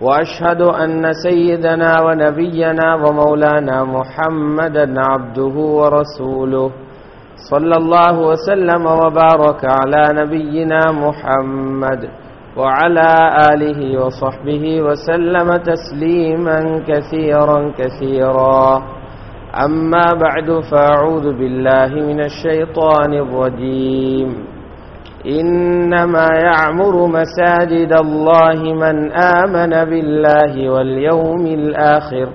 وأشهد أن سيدنا ونبينا ومولانا محمدا عبده ورسوله صلى الله وسلم وبارك على نبينا محمد وعلى آله وصحبه وسلم تسليما كثيرا كثيرا. أما بعد فأعوذ بالله من الشيطان الرجيم. إنما يعمر مساجد الله من آمن بالله واليوم الآخر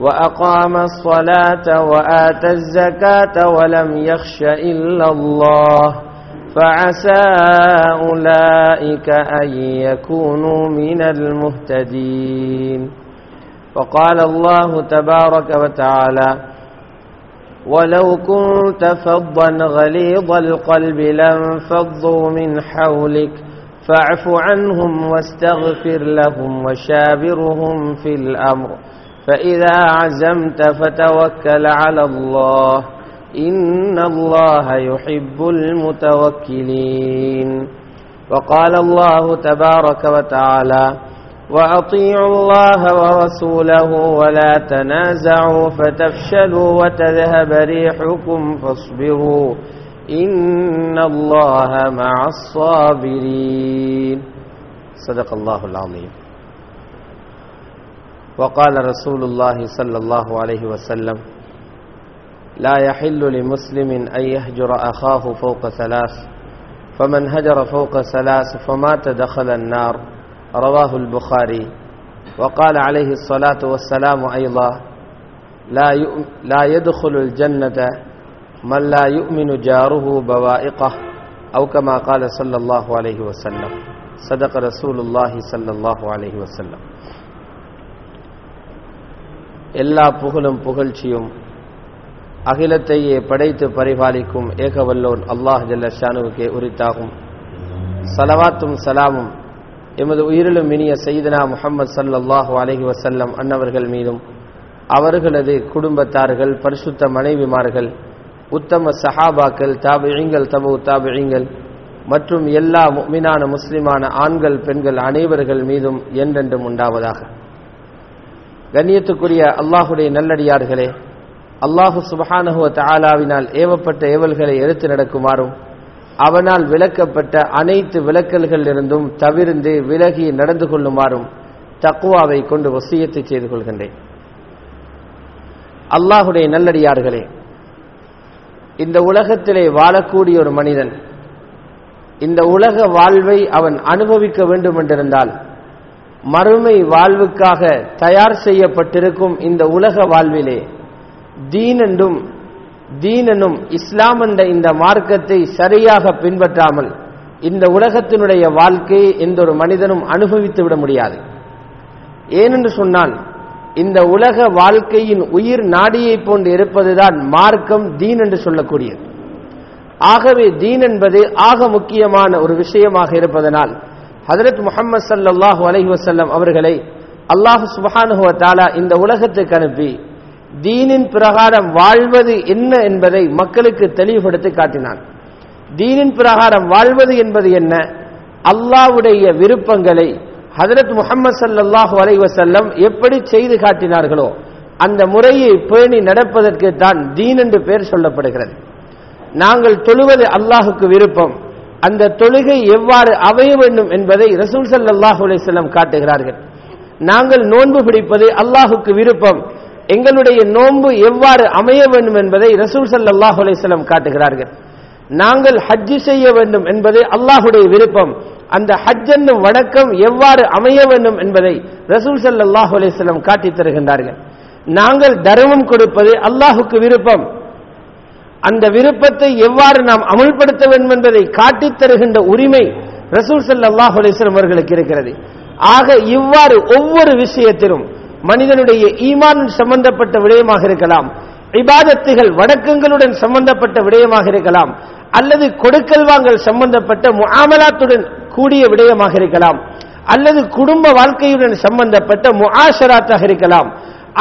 وأقام الصلاة وآتى الزكاة ولم يخش إلا الله فعسى أولئك أن يكونوا من المهتدين. وقال الله تبارك وتعالى ولو كنت فظا غليظ القلب لانفضوا من حولك فاعف عنهم واستغفر لهم وشابرهم في الأمر فإذا عزمت فتوكل على الله إن الله يحب المتوكلين. وقال الله تبارك وتعالى وأطيعوا الله ورسوله ولا تنازعوا فتفشلوا وتذهب ريحكم فاصبروا إن الله مع الصابرين. صدق الله العظيم. وقال رسول الله صلى الله عليه وسلم لا يحل لمسلم أن يهجر أخاه فوق ثلاث فمن هجر فوق ثلاث فمات دخل النار. رواه البخاري وقال عليه الصلاة والسلام أيضا لا, لا يدخل الجنة من لا يؤمن جاره بوائقه أو كما قال صلى الله عليه وسلم صدق رسول الله صلى الله عليه وسلم எல்லா புகழும் புகழ்ச்சியும் அகிலத்தையே படைத்து பரிபாலிக்கும் ஏகவல்லோன் அல்லாஹ் ஜல்ல ஷானுவுக்கே உரித்தாகும் சலவாத்தும் சலாமும் எமது உயிரிலும் இனிய செய்தனா முகமது சல்லாஹூ அலஹி வசல்லம் அன்னவர்கள் மீதும் அவர்களது குடும்பத்தார்கள் பரிசுத்த மனைவிமார்கள் உத்தம சஹாபாக்கள் தாபிழிங்கள் தபு தாபிழிங்கள் மற்றும் எல்லா மீனான முஸ்லிமான ஆண்கள் பெண்கள் அனைவர்கள் மீதும் என்றென்றும் உண்டாவதாக. கண்ணியத்துக்குரிய அல்லாஹுடைய நல்லடியார்களே அல்லாஹு சுபஹானுவ தாலாவினால் ஏவப்பட்ட ஏவல்களை எடுத்து நடக்குமாறும் அவனால் விளக்கப்பட்ட அனைத்து விளக்கல்களிலிருந்தும் தவிர்ந்து விலகி நடந்து கொள்ளுமாறும் தக்குவாவை கொண்டு வசியத்தை செய்து கொள்கின்றேன். அல்லாஹுடைய நல்லடியார்களே இந்த உலகத்திலே வாழக்கூடிய ஒரு மனிதன் இந்த உலக வாழ்வை அவன் அனுபவிக்க வேண்டும் என்றிருந்தால் மறுமை வாழ்வுக்காக தயார் செய்யப்பட்டிருக்கும் இந்த உலக வாழ்விலே தீனென்றும் தீனனும் இஸ்லாம் என்ற இந்த மார்க்கத்தை சரியாக பின்பற்றாமல் இந்த உலகத்தினுடைய வாழ்க்கையை எந்த ஒரு மனிதனும் அனுபவித்து விட முடியாது. ஏனென்று சொன்னால் இந்த உலக வாழ்க்கையின் உயிர் நாடியை போன்று இருப்பதுதான் மார்க்கம் தீன் என்று சொல்லக்கூடியது. ஆகவே தீன் என்பது ஆக முக்கியமான ஒரு விஷயமாக இருப்பதனால் ஹதரத் முகமது சல்லாஹூ அலஹி வசல்லம் அவர்களை அல்லாஹு சுபஹானுஹுவ தாலா இந்த உலகத்துக்கு அனுப்பி தீனின் பிரகாரம் வாழ்வது என்ன என்பதை மக்களுக்கு தெளிவுபடுத்தி காட்டினான். தீனின் பிரகாரம் வாழ்வது என்பது என்ன? அல்லாவுடைய விருப்பங்களை ஹதரத் முகமது சல்லாஹூ அலைவசல்லம் எப்படி செய்து காட்டினார்களோ அந்த முறையை பேணி நடப்பதற்கு தான் தீன் என்று பெயர் சொல்லப்படுகிறது. நாங்கள் தொழுவது அல்லாஹுக்கு விருப்பம். அந்த தொழுகை எவ்வாறு அமைய வேண்டும் என்பதை ரசூல் சல்லாஹூ அலையம் காட்டுகிறார்கள். நாங்கள் நோன்பு பிடிப்பது அல்லாஹுக்கு விருப்பம். எங்களுடைய நோன்பு எவ்வாறு அமைய வேண்டும் என்பதை ரசூல் சல்லாஹ் அலிஸ்லம் காட்டுகிறார்கள். நாங்கள் ஹஜ்ஜு செய்ய வேண்டும் என்பது அல்லாஹுடைய விருப்பம். அந்த ஹஜ் என்னும் வணக்கம் எவ்வாறு அமைய வேண்டும் என்பதை ரசூல் சல்லாஹ் அலிஸ்லம் காட்டித் தருகின்றார்கள். நாங்கள் தர்மம் கொடுப்பது அல்லாஹுக்கு விருப்பம். அந்த விருப்பத்தை எவ்வாறு நாம் அமுல்படுத்த வேண்டும் என்பதை காட்டித் தருகின்ற உரிமை ரசூல் சல்லாஹ் அலிஸ்லம் அவர்களுக்கு இருக்கிறது. ஆக இவ்வாறு ஒவ்வொரு விஷயத்திலும் மனிதனுடைய ஈமான் சம்பந்தப்பட்ட விடயமாக இருக்கலாம். இபாதத்துகள் வடக்கங்களுடன் சம்பந்தப்பட்ட விடயமாக இருக்கலாம். அல்லது கொடுக்கல் வாங்கல் சம்பந்தப்பட்ட முகாமலாத்துடன் கூடிய விடயமாக இருக்கலாம். அல்லது குடும்ப வாழ்க்கையுடன் சம்பந்தப்பட்ட முஆஷராத்தாக இருக்கலாம்.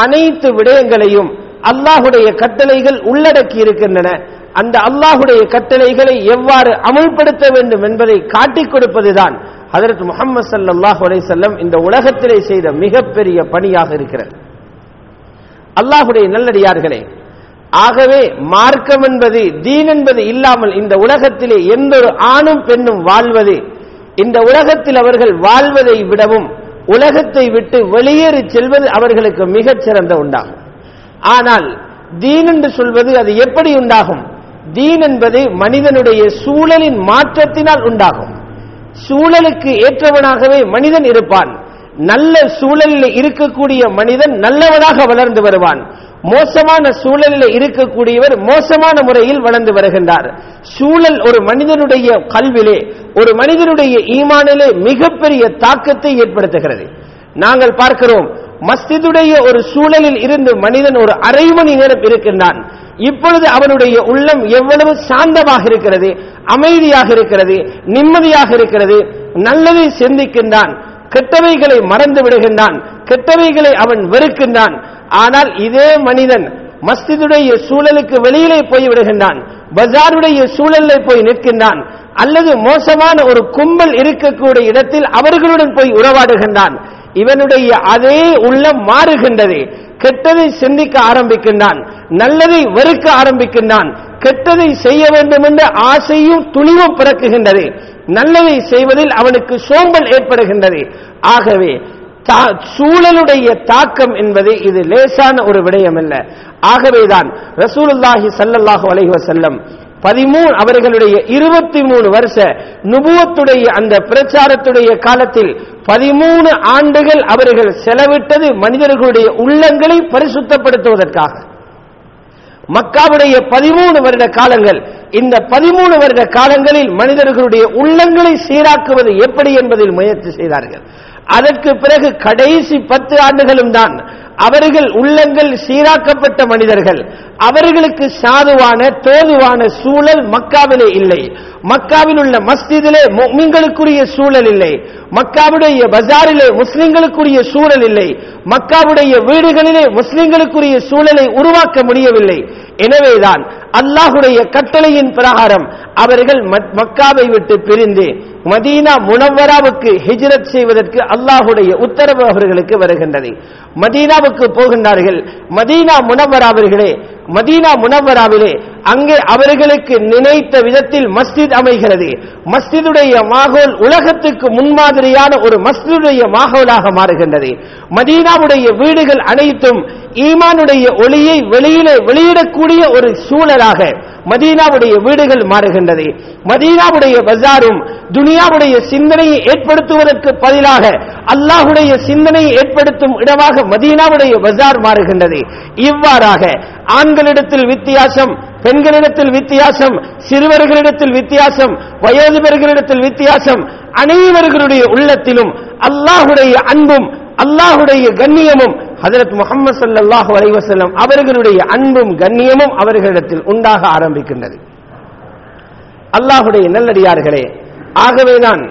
அனைத்து விடயங்களையும் அல்லாஹுடைய கட்டளைகள் உள்ளடக்கி இருக்கின்றன. அந்த அல்லாஹுடைய கட்டளைகளை எவ்வாறு அமல்படுத்த வேண்டும் என்பதை காட்டிக் கொடுப்பதுதான் அதற்கு முகமது சல்லாஹ் அலைசல்லம் இந்த உலகத்திலே செய்த மிகப்பெரிய பணியாக இருக்கிறது. அல்லாஹுடைய நல்லடியார்களே ஆகவே மார்க்கம் என்பது தீன் என்பது இல்லாமல் இந்த உலகத்திலே எந்த ஒரு ஆணும் பெண்ணும் வாழ்வது இந்த உலகத்தில் அவர்கள் வாழ்வதை விடவும் உலகத்தை விட்டு வெளியேறி செல்வது அவர்களுக்கு மிகச் சிறந்த உண்டாகும். ஆனால் தீன் என்று சொல்வது அது எப்படி உண்டாகும்? தீன் என்பது மனிதனுடைய சூழலின் மாற்றத்தினால் உண்டாகும். சூழலுக்கு ஏற்றவனாகவே மனிதன் இருப்பான். நல்ல சூழலில் இருக்கக்கூடிய மனிதன் நல்லவனாக வளர்ந்து வருவான். மோசமான சூழலில் இருக்கக்கூடியவர் மோசமான முறையில் வளர்ந்து வருகின்றார். சூழல் ஒரு மனிதனுடைய கல்விலே ஒரு மனிதனுடைய ஈமானிலே மிகப்பெரிய தாக்கத்தை ஏற்படுத்துகிறது. நாங்கள் பார்க்கிறோம் மஸ்திதுடைய ஒரு சூழலில் இருந்து மனிதன் ஒரு அரை மணி நேரம் இருக்கின்றான். இப்பொழுது அவனுடைய உள்ளம் எவ்வளவு சாந்தமாக இருக்கிறது அமைதியாக இருக்கிறது நிம்மதியாக இருக்கிறது நல்லதை சிந்திக்கின்றான். கெட்டவைகளை மறந்து விடுகின்றான். கெட்டவைகளை அவன் வெறுக்கின்றான். ஆனால் இதே மனிதன் மஸ்திதுடைய சூழலுக்கு வெளியிலே போய் விடுகின்றான். பஜாருடைய சூழலை போய் நிற்கின்றான். அல்லது மோசமான ஒரு கும்பல் இருக்கக்கூடிய இடத்தில் அவர்களுடன் போய் உறவாடுகின்றான். இவனுடைய அதே உள்ளம் மாறுகின்றது. கெட்டதை சிந்திக்க ஆரம்பிக்கின்றான். நல்லதை வெறுக்க ஆரம்பிக்கின்றான். கெட்டதை செய்ய வேண்டும் என்ற ஆசையும் துணிவும் பிறக்குகின்றது. நல்லதை செய்வதில் அவனுக்கு சோம்பல் ஏற்படுகின்றது. ஆகவே சூழலுடைய தாக்கம் என்பது இது லேசான ஒரு விடயம் அல்ல ஆகவேதான் ரசூலுல்லாஹி சல்லல்லாஹு அலைஹி வசல்லம் பதிமூணு அவர்களுடைய இருபத்தி மூணு வருஷ நுபுவத்துடைய அந்த பிரச்சாரத்துடைய காலத்தில் பதிமூணு ஆண்டுகள் அவர்கள் செலவிட்டது மனிதர்களுடைய உள்ளங்களை பரிசுத்தப்படுத்துவதற்காக. மக்காவுடைய பதிமூணு வருட காலங்கள் இந்த பதிமூணு வருட காலங்களில் மனிதர்களுடைய உள்ளங்களை சீராக்குவது எப்படி என்பதில் முயற்சி செய்தார்கள். அதற்கு பிறகு கடைசி பத்து ஆண்டுகளும் தான் அவர்கள் உள்ளங்கள் சீராக்கப்பட்ட மனிதர்கள். அவர்களுக்கு சாதுவான தோதுவான சூழல் மக்காவிலே இல்லை. மக்காவில் உள்ள மஸ்திதிலே முஸ்லிம்களுக்குரிய சூழல் இல்லை. மக்காவுடைய பஜாரிலே முஸ்லிம்களுக்குரிய சூழல் இல்லை. மக்காவுடைய வீடுகளிலே முஸ்லிம்களுக்குரிய சூழலை உருவாக்க முடியவில்லை. எனவேதான் அல்லாஹுடைய கட்டளையின் பிரகாரம் அவர்கள் மக்காவை விட்டு பிரிந்து மதீனா முனவராவுக்கு ஹிஜ்ரத் செய்வதற்கு அல்லாஹுடைய உத்தரவு அவர்களுக்கு வருகின்றது. மதீனாவுக்கு போகின்றார்கள். மதீனா முனவராவர்களே மதீனா முனவராவிலே அங்கே அவர்களுக்கு நினைத்த விதத்தில் மஸ்ஜித் அமைகிறது. மஸ்ஜிதுடைய மாகோல் உலகத்துக்கு முன்மாதிரியான ஒரு மஸ்ஜிதுடைய மாகோலாக மாறுகின்றது. மதீனாவுடைய வீடுகள் அனைத்தும் ஈமானுடைய ஒளியை வெளியிலே வெளியிடக்கூடிய ஒரு சூழலாக மதீனாவுடைய வீடுகள் மாறுகின்றது. மதீனாவுடைய பஜாரும் துனியாவுடைய சிந்தனையை ஏற்படுத்துவதற்கு பதிலாக அல்லாஹுடைய சிந்தனையை ஏற்படுத்தும் இடமாக மதீனாவுடைய பஜார் மாறுகின்றது. இவ்வாறாக ஆண்கள் ஆண்களிடத்தில் வித்தியாசம் பெண்களிடத்தில் வித்தியாசம் சிறுவர்களிடத்தில் வித்தியாசம் வயோதிபர்களிடத்தில் வித்தியாசம் அனைவர்களுடைய உள்ளத்திலும் அல்லாஹுடைய அன்பும் அல்லாஹுடைய கண்ணியமும் ஹதரத் முகமது சல்லாஹூ அலைவசல்லம் அவர்களுடைய அன்பும் கண்ணியமும் அவர்களிடத்தில் உண்டாக ஆரம்பிக்கின்றது. அல்லாஹுடைய நல்லடியார்களே ஆகவேதான்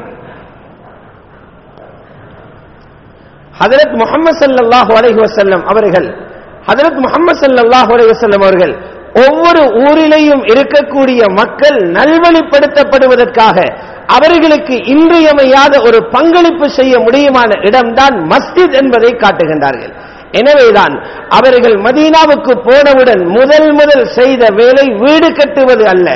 ஹதரத் முகமது சல்லாஹூ அலைஹி வசல்லம் அவர்கள் ஹதரத் முகமது சல்லாஹூ அவர்கள் ஒவ்வொரு ஊரிலேயும் இருக்கக்கூடிய மக்கள் நல்வழிப்படுத்தப்படுவதற்காக அவர்களுக்கு இன்றியமையாத ஒரு பங்களிப்பு செய்ய முடியுமான இடம்தான் மஸ்ஜித் என்பதை காட்டுகின்றார்கள். எனவேதான் அவர்கள் மதீனாவுக்கு போனவுடன் முதல் முதல் செய்த வேலை வீடு கட்டுவது அல்ல.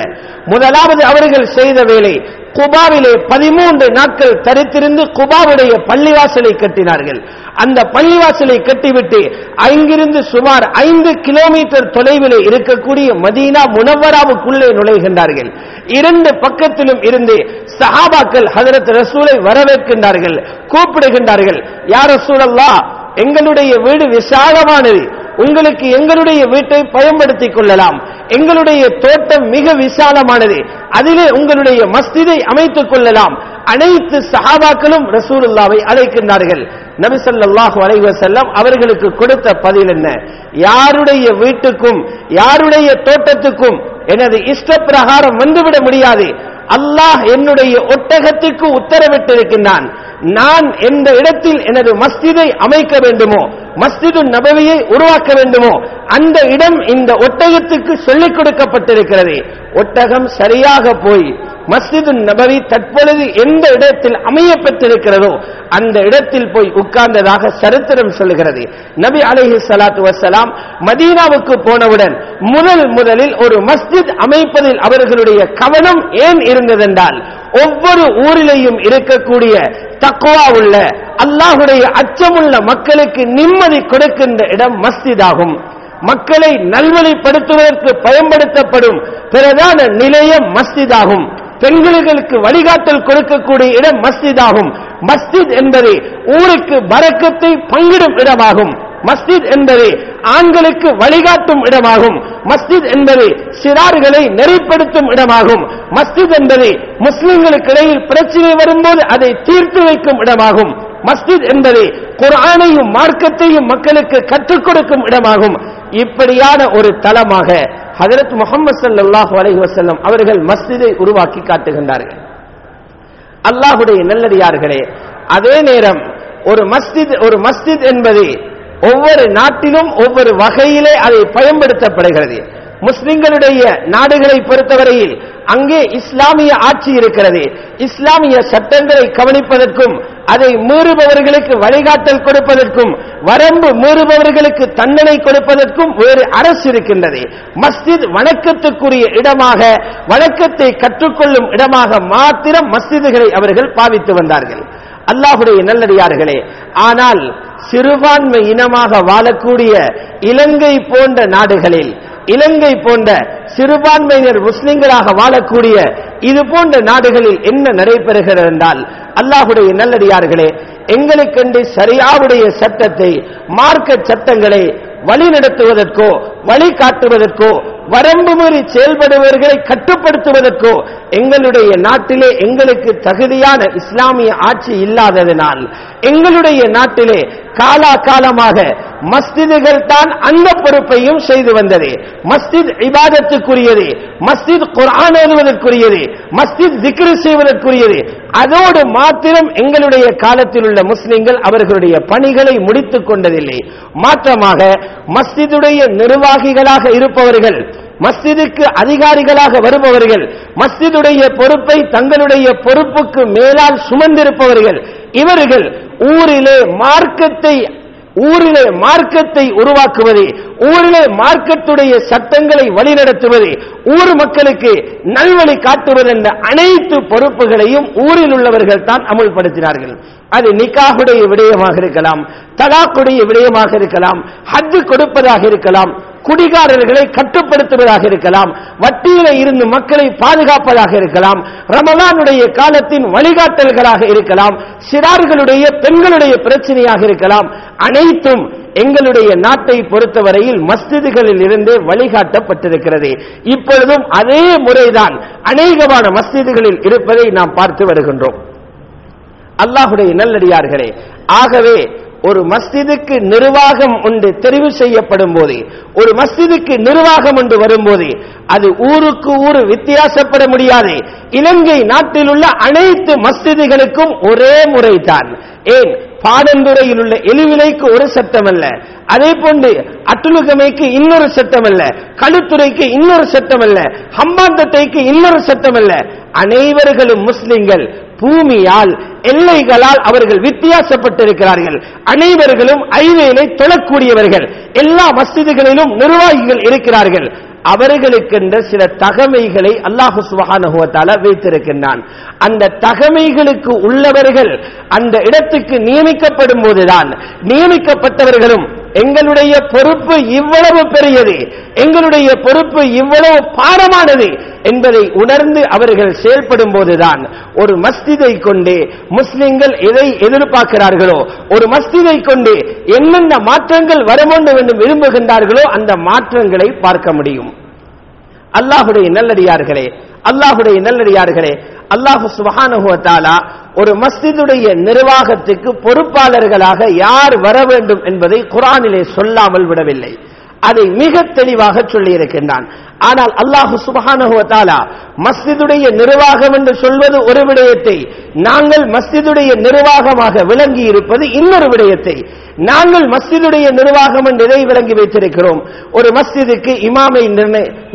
முதலாவது அவர்கள் செய்த வேலை குபாவிலே பதிமூன்று நாட்கள் தரித்திருந்து குபாவுடைய பள்ளிவாசலை கட்டினார்கள். அந்த பள்ளிவாசலை கட்டிவிட்டு அங்கிருந்து சுமார் ஐந்து கிலோமீட்டர் தொலைவிலே இருக்கக்கூடிய மதீனா முனவராவுக்குள்ளே நுழைகின்றார்கள். இரண்டு பக்கத்திலும் இருந்து சஹாபாக்கள் ஹதரத் ரசூலை வரவேற்கின்றார்கள் கூப்பிடுகின்றார்கள் யார் ரசூலல்லா எங்களுடைய வீடு விசாலமானது. உங்களுக்கு எங்களுடைய வீட்டை பயன்படுத்திக் கொள்ளலாம். எங்களுடைய தோட்டம் மிக விசாலமானது. அதிலே உங்களுடைய மஸ்திதை அமைத்துக் கொள்ளலாம். அனைத்து சஹாபாக்களும் ரசூலுல்லாவை அழைக்கின்றார்கள். நபிசல்லாஹு அலைவசல்லம் அவர்களுக்கு கொடுத்த பதில் என்ன? யாருடைய வீட்டுக்கும் யாருடைய தோட்டத்துக்கும் எனது இஷ்ட பிரகாரம் வந்துவிட முடியாது. அல்லாஹ் என்னுடைய ஒட்டகத்திற்கு உத்தரவிட்டிருக்கின்றான். நான் எந்த இடத்தில் எனது மஸ்ஜிதை அமைக்க வேண்டுமோ மஸ்ஜிது நபவியை உருவாக்க வேண்டுமோ அந்த இடம் இந்த ஒட்டகத்துக்கு சொல்லிக் கொடுக்கப்பட்டிருக்கிறது. ஒட்டகம் சரியாக போய் மஸ்ஜிது நபவி தற்பொழுது எந்த இடத்தில் அமைய பெற்றிருக்கிறதோ அந்த இடத்தில் போய் உட்கார்ந்ததாக சரித்திரம் சொல்லுகிறது. நபி அலைஹி சலாத்து வசலாம் மதீனாவுக்கு போனவுடன் முதல் முதலில் ஒரு மஸ்ஜித் அமைப்பதில் அவர்களுடைய கவனம் ஏன் இருந்ததென்றால் ஒவ்வொரு ஊரிலேயும் இருக்கக்கூடிய தக்குவா உள்ள அல்லாஹுடைய அச்சமுள்ள மக்களுக்கு நிம்மதி கொடுக்கின்ற இடம் மஸ்ஜித் ஆகும் மக்களை நல்வழிப்படுத்துவதற்கு பயன்படுத்தப்படும் பிரதான நிலையம் மஸ்ஜித் ஆகும் பெண்களுக்கு வழிகாட்டல் கொடுக்கக்கூடிய இடம் மஸ்ஜித் ஆகும் மஸ்ஜித் என்பது ஊருக்கு பறக்கத்தை பங்கிடும் இடமாகும். மஸ்ஜித் என்பது ஆண்களுக்கு வழிகாட்டும் இடமாகும். மஸ்ஜித் என்பது சிறார்களை நெறிப்படுத்தும் இடமாகும். மஸ்ஜித் என்பது முஸ்லிம்களுக்கு இடையில் பிரச்சனை வரும்போது அதை தீர்த்து வைக்கும் இடமாகும். மஸ்ஜித் என்பது குர்ஆனையும் மார்க்கத்தையும் மக்களுக்கு கற்றுக் கொடுக்கும் இடமாகும். இப்படியான ஒரு தலமாக ஹதரத் முகமது சல்லாஹூ அலஹி வசல்லம் அவர்கள் மஸ்ஜிதை உருவாக்கி காட்டுகின்றார்கள். அல்லாஹுடைய நல்லடியார்களே அதே நேரம் ஒரு மஸ்ஜித் ஒரு மஸ்ஜித் என்பது ஒவ்வொரு நாட்டிலும் ஒவ்வொரு வகையிலே அதை பயன்படுத்தப்படுகிறது. முஸ்லிம்களுடைய நாடுகளை பொறுத்தவரையில் அங்கே இஸ்லாமிய ஆட்சி இருக்கிறது. இஸ்லாமிய சட்டங்களை கவனிப்பதற்கும் அதை மீறுபவர்களுக்கு வழிகாட்டல் கொடுப்பதற்கும் வரம்பு மீறுபவர்களுக்கு தண்டனை கொடுப்பதற்கும் வேறு அரசு இருக்கின்றது. மஸ்ஜித் வணக்கத்துக்குரிய இடமாக வணக்கத்தை கற்றுக்கொள்ளும் இடமாக மாத்திரம் மஸ்ஜிதுகளை அவர்கள் பாவித்து வந்தார்கள். அல்லாஹுடைய நல்லடியார்களே ஆனால் சிறுபான்மை இனமாக வாழக்கூடிய இலங்கை போன்ற நாடுகளில் இலங்கை போன்ற சிறுபான்மையினர் முஸ்லிம்களாக வாழக்கூடிய இது போன்ற நாடுகளில் என்ன நடைபெறுகிறது என்றால் அல்லாஹுடைய நல்லடியார்களே எங்களுக்கென்று சரியாவுடைய சட்டத்தை மார்க்க சட்டங்களை வழிநடத்துவதற்கோ வழிகாட்டுவதற்கோ வரம்பு மீறி செயல்படுபவர்களை கட்டுப்படுத்துவதற்கோ எங்களுடைய நாட்டிலே எங்களுக்கு தகுதியான இஸ்லாமிய ஆட்சி இல்லாததினால் எங்களுடைய நாட்டிலே காலா காலமாக மஸ்திதுகள் தான் அந்த பொறுப்பையும் செய்து வந்தது. மஸ்ஜித் இபாதத்துக்குரியது மஸ்ஜித் குரான் ஓதுவதற்குரியது மஸ்ஜித் திக்ரு செய்வதற்குரியது. அதோடு மாத்திரம் எங்களுடைய காலத்தில் உள்ள முஸ்லிம்கள் அவர்களுடைய பணிகளை முடித்துக் கொண்டதில்லை. மாற்றமாக மஸ்ஜிதுடைய நிர்வாகிகளாக இருப்பவர்கள் மஸ்ஜிதுக்கு அதிகாரிகளாக வருபவர்கள் மஸ்ஜிதுடைய பொறுப்பை தங்களுடைய பொறுப்புக்கு மேலால் சுமந்திருப்பவர்கள் இவர்கள் ஊரிலே மார்க்கத்தை ஊரிலே மார்க்கத்தை உருவாக்குவது ஊரிலே மார்க்கத்துடைய சட்டங்களை வழிநடத்துவது ஊர் மக்களுக்கு நல்வழி காட்டுவது என்ற அனைத்து பொறுப்புகளையும் ஊரில் உள்ளவர்கள் தான் அமுல்படுத்தினார்கள். அது நிக்காகுடைய விடயமாக இருக்கலாம் தலாக்குடைய விடயமாக இருக்கலாம் ஹஜ் கொடுப்பதாக இருக்கலாம் குடிகாரர்களை கட்டுப்படுத்துவதாக இருக்கலாம் வட்டியில இருந்து மக்களை பாதுகாப்பதாக இருக்கலாம் ரமலானுடைய காலத்தின் வழிகாட்டல்களாக இருக்கலாம் சிறார்களுடைய பெண்களுடைய பிரச்சனையாக இருக்கலாம் அனைத்தும் எங்களுடைய நாட்டை பொறுத்தவரையில் மஸ்ஜிதுகளில் இருந்து வழிகாட்டப்பட்டிருக்கிறது. இப்பொழுதும் அதே முறைதான் அநேகமான மஸ்ஜிதுகளில் இருப்பதை நாம் பார்த்து வருகின்றோம். அல்லாஹுடைய நல்லடியார்களே ஆகவே ஒரு மஸ்திதுக்கு நிர்வாகம் ஒன்று தெரிவு செய்யப்படும் போது. ஒரு மஸ்திதுக்கு நிர்வாகம் ஒன்று வரும்போது அது ஊருக்கு ஊர் வித்தியாசப்பட முடியாது. இலங்கை நாட்டில் உள்ள அனைத்து மஸ்திதிகளுக்கும் ஒரே முறைதான். ஏன்? பாடந்துறையில் உள்ள எலிவிலைக்கு ஒரு சட்டம் அல்ல அதே போன்று அட்டுலுகமைக்கு இன்னொரு சட்டம் அல்ல களுத்துறைக்கு இன்னொரு சட்டம் அல்ல ஹம்பாந்தத்தைக்கு இன்னொரு சட்டம் அல்ல அனைவர்களும் முஸ்லிம்கள். பூமியால் எல்லைகளால் அவர்கள் வித்தியாசப்பட்டிருக்கிறார்கள். அனைவர்களும் ஐவேலை தொழக்கூடியவர்கள். எல்லா மசிதிகளிலும் நிர்வாகிகள் இருக்கிறார்கள். அவர்களுக்கென்ற சில தகமைகளை அல்லாஹு சுபஹானுவத்தால வைத்திருக்கின்றான். அந்த தகமைகளுக்கு உள்ளவர்கள் அந்த இடத்துக்கு நியமிக்கப்படும் போதுதான் நியமிக்கப்பட்டவர்களும் எங்களுடைய பொறுப்பு இவ்வளவு பெரியது எங்களுடைய பொறுப்பு இவ்வளவு பாரமானது என்பதை உணர்ந்து அவர்கள் செயல்படும் போதுதான் ஒரு மஸ்திதை கொண்டு முஸ்லிம்கள் எதை எதிர்பார்க்கிறார்களோ ஒரு மஸ்திதை கொண்டு என்னென்ன மாற்றங்கள் வர வேண்டும் என்று விரும்புகின்றார்களோ அந்த மாற்றங்களை பார்க்க முடியும். அல்லாஹுடைய நல்லடியார்களே அல்லாஹுடைய நல்லடியார்களே அல்லாஹு சுபஹானஹு ஒரு மஸ்ஜிதுடைய நிர்வாகத்துக்கு பொறுப்பாளர்களாக யார் வர வேண்டும் என்பதை குரானிலே சொல்லாமல் விடவில்லை. அதை மிக தெளிவாக சொல்லி இருக்கின்றான் ஆனால் அல்லாஹு சுபஹானஹு மஸ்ஜிதுடைய நிர்வாகம் என்று சொல்வது ஒரு விடயத்தை நாங்கள் மஸ்ஜிதுடைய நிர்வாகமாக விளங்கி இருப்பது இன்னொரு விடயத்தை. நாங்கள் மஸ்ஜிதுடைய நிர்வாகம் என்று இதை விளங்கி வைத்திருக்கிறோம். ஒரு மஸ்ஜிதுக்கு இமாமை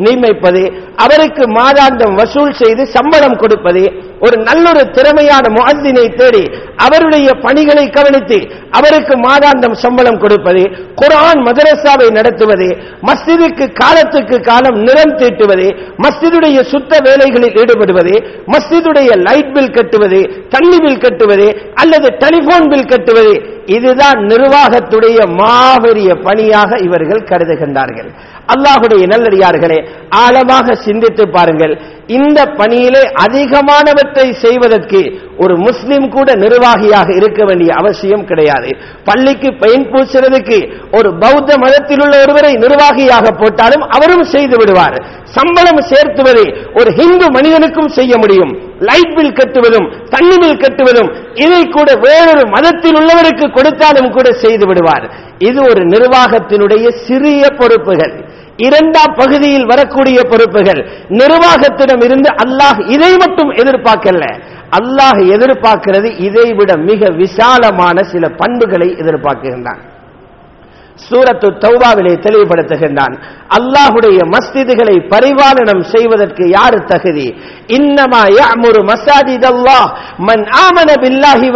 நியமிப்பது அவருக்கு மாதாந்தம் வசூல் செய்து சம்பளம் கொடுப்பது ஒரு நல்லொரு திறமையான முகத்தினை தேடி அவருடைய பணிகளை கவனித்து அவருக்கு மாதாந்தம் சம்பளம் கொடுப்பது குரான் மதரசாவை நடத்துவது மஸ்ஜிதுக்கு காலத்துக்கு காலம் நிறம் தீட்டுவது மஸ்ஜிதுடைய சுத்த வேலைகளில் ஈடுபடுவது மஸ்ஜிதுடைய லைட் பில் கட்டுவது தண்ணி பில் கட்டுவது அல்லது டெலிபோன் பில் கட்டுவது இதுதான் நிர்வாகத்துடைய மாபெரிய பணியாக இவர்கள் கருதுகின்றார்கள். அல்லாஹுடைய நல்லடியார்களே ஆழமாக சிந்தித்து பாருங்கள். இந்த பணியிலே அதிகமானவற்றை செய்வதற்கு ஒரு முஸ்லிம் கூட நிர்வாகியாக இருக்க வேண்டிய அவசியம் கிடையாது. பள்ளிக்கு பெயின் பூசுறதுக்கு ஒரு பௌத்த மதத்தில் உள்ள ஒருவரை நிர்வாகியாக போட்டாலும் அவரும் செய்து விடுவார். சம்பளம் சேர்த்துவதை ஒரு ஹிந்து மனிதனுக்கும் செய்ய முடியும். லைட் பில் கட்டுவதும் தண்ணி பில் கட்டுவதும் இதை கூட வேறொரு மதத்தில் உள்ளவருக்கு கொடுத்தாலும் கூட செய்து விடுவார். இது ஒரு நிர்வாகத்தினுடைய சிறிய பொறுப்புகள். இரண்டாம் பகுதியில் வரக்கூடிய பொறுப்புகள். நிர்வாகத்திடம் இருந்து அல்லாஹ் இதை மட்டும் எதிர்பார்க்கல. அல்லாஹ் எதிர்பார்க்கிறது இதைவிட மிக விசாலமான சில பண்புகளை எதிர்பார்க்கின்றான். சூரத்து தௌபாவிலே தெளிவுபடுத்துகின்றான். அல்லாஹுடைய மஸ்திதுகளை பரிபாலனம் செய்வதற்கு யார் தகுதி? இன்னமா மசாஜித் அல்லாஹ் மன் ஆமன பில்லாஹி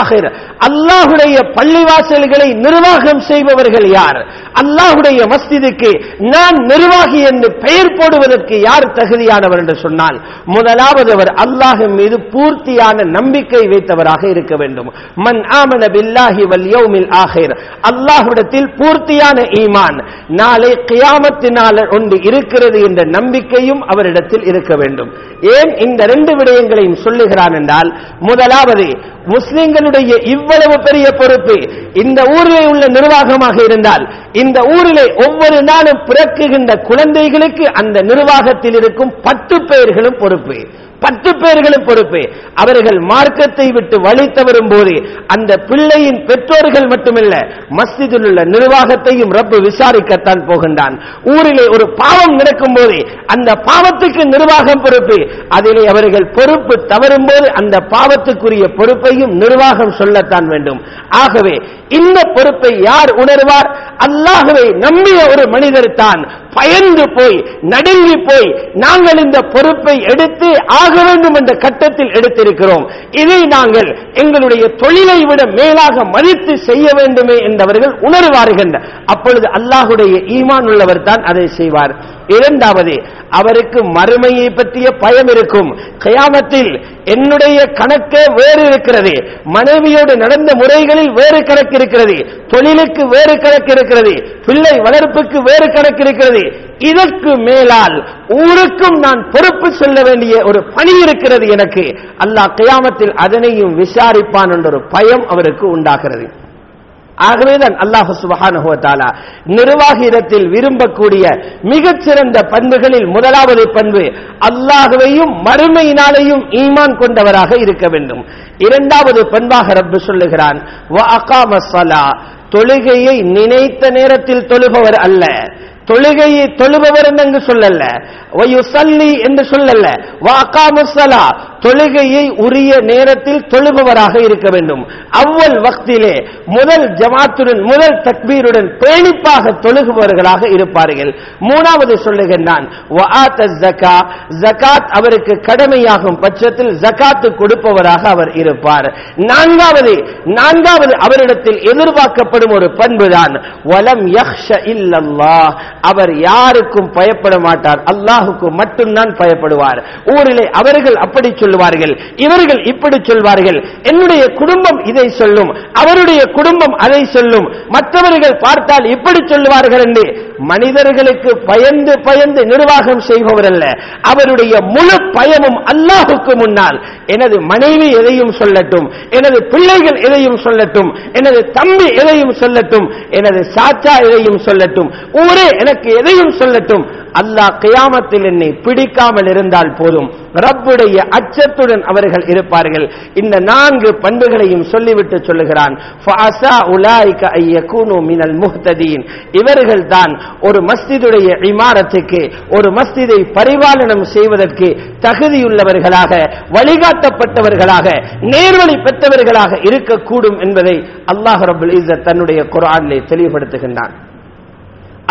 ஆகிர் அல்லாஹுடைய பள்ளிவாசல்களை நிர்வாகம் செய்பவர்கள் யார்? அல்லாஹுடைய மஸ்திதுக்கு நான் நிர்வாகி என்று பெயர் போடுவதற்கு யார் தகுதியானவர் என்று சொன்னால் முதலாவது அவர் அல்லாஹின் மீது பூர்த்தியான நம்பிக்கை வைத்தவராக இருக்க வேண்டும். மன் ஆமன பில்லாஹி வல்யோமில் ஆகிர் அல்லாஹுடத்தில் பூர்த்தியான ஈமான். நாளை கியாமத்தினால் ஒன்று இருக்கிறது என்ற நம்பிக்கையும் அவரிடத்தில் இருக்க வேண்டும். ஏன் இந்த ரெண்டு விடயங்களையும் சொல்லுகிறான் என்றால் முதலாவது முஸ்லிம்களுடைய இவ்வளவு பெரிய பொறுப்பு இந்த ஊரிலே உள்ள நிர்வாகமாக இருந்தால் இந்த ஊரிலே ஒவ்வொரு நாளும் பிறக்குகின்ற குழந்தைகளுக்கு அந்த நிர்வாகத்தில் இருக்கும் பத்து பெயர்களும் பொறுப்பு. பத்து பேர்களும் பொறுப்பு. அவர்கள் மார்க்கத்தை விட்டு வழி தவறும் போது அந்த பிள்ளையின் பெற்றோர்கள் மட்டுமல்ல மஸ்ஜிதில் உள்ள நிர்வாகத்தையும் ரப்பு விசாரிக்கத்தான் போகின்றான். ஊரிலே ஒரு பாவம் நடக்கும் போது அந்த பாவத்துக்கு நிர்வாகம் பொறுப்பு. அதிலே அவர்கள் பொறுப்பு தவறும் போது அந்த பாவத்துக்குரிய பொறுப்பையும் நிர்வாகம் சொல்லத்தான் வேண்டும். ஆகவே இந்த பொறுப்பை யார் உணர்வார்? அல்லாகவே நம்பிய ஒரு மனிதர் தான். பயந்து போய் நடுங்கி போய் நாங்கள் இந்த பொறுப்பை எடுத்து ஆக வேண்டும் என்ற கட்டத்தில் எடுத்திருக்கிறோம். இதை நாங்கள் எங்களுடைய தொழிலை விட மேலாக மதித்து செய்ய வேண்டுமே என்றவர்கள் உணர்வார்கள். அப்பொழுது அல்லாஹுடைய ஈமான் உள்ளவர் தான் அதை செய்வார். இரண்டாவது அவருக்கு மறுமையை பற்றிய பயம் இருக்கும். கயாமத்தில் என்னுடைய கணக்கே வேறு இருக்கிறது. மனைவியோடு நடந்த முறைகளில் வேறு கணக்கு இருக்கிறது. தொழிலுக்கு வேறு கணக்கு இருக்கிறது. பிள்ளை வளர்ப்புக்கு வேறு கணக்கு இருக்கிறது. இதற்கு மேலால் ஊருக்கும் நான் பொறுப்பு செல்ல வேண்டிய ஒரு பணி இருக்கிறது எனக்கு. அல்லாஹ் கயாமத்தில் அதனையும் விசாரிப்பான் என்ற ஒரு பயம் அவருக்கு உண்டாகிறது. ஆகவேதான் அல்லாஹு சுபஹானஹு வ விரும்பக்கூடிய மிகச்சிறந்த பண்புகளில் முதலாவது பண்பு அல்லாஹுவையும் மறுமையினாலேயும் ஈமான் கொண்டவராக இருக்க வேண்டும். இரண்டாவது பண்பாக ரப்பு சொல்லுகிறான் தொழுகையை நினைத்த நேரத்தில் தொழுபவர் அல்ல. தொழுகையை தொழுபவர் என்று சொல்லல்ல வயுசல்லி என்று சொல்லல்ல வாக்காமுசலா தொழுகையை உரிய நேரத்தில் தொழுபவராக இருக்க வேண்டும். அவ்வள் வக்திலே முதல் ஜமாத்துடன் முதல் தக்பீருடன் பேணிப்பாக தொழுகுபவர்களாக இருப்பார்கள். மூணாவது சொல்லுகின்றான் ஜகாத் அவருக்கு கடமையாகும் பட்சத்தில் ஜகாத்து கொடுப்பவராக அவர் இருப்பார். நான்காவது நான்காவது அவரிடத்தில் எதிர்பார்க்கப்படும் ஒரு பண்புதான். வலம் யக்ஷ இல்லல்லாஹ். அவர் யாருக்கும் பயப்பட மாட்டார். அல்லாஹுக்கு மட்டும்தான் பயப்படுவார். ஊரிலே அவர்கள் அப்படி சொல்வார்கள் இவர்கள் இப்படி சொல்வார்கள். என்னுடைய குடும்பம் இதை சொல்லும். அவருடைய குடும்பம் அதை சொல்லும். மற்றவர்கள் பார்த்தால் இப்படி சொல்லுவார்கள் என்று மனிதர்களுக்கு பயந்து பயந்து நிர்வாகம் செய்பவர் அல்ல. அவருடைய முழு பயமும் அல்லாஹுக்கு முன்னால். எனது மனைவி எதையும் சொல்லட்டும் எனது பிள்ளைகள் எதையும் சொல்லட்டும் எனது தம்பி எதையும் சொல்லட்டும் எனது சாச்சா எதையும் சொல்லட்டும் ஊரே எனக்கு எதையும் சொல்லட்டும். அல்லாஹ் கியாமத்தில் என்னை பிடிக்காமல் இருந்தால் போதும். ரப்புடைய அச்சத்துடன் அவர்கள் இருப்பார்கள். இந்த நான்கு பண்புகளையும் சொல்லிவிட்டு சொல்லுகிறான். ஃபஅஸா இவர்கள் தான் ஒரு மஸ்ஜிதுடைய இமாரத்துக்கு ஒரு மஸ்திதை பரிபாலனம் செய்வதற்கு தகுதியுள்ளவர்களாக வழிகாட்டப்பட்டவர்களாக நேர்வழி பெற்றவர்களாக இருக்கக்கூடும் என்பதை அல்லாஹ் ரபுல் தன்னுடைய குரானிலே தெளிவுபடுத்துகின்றான்.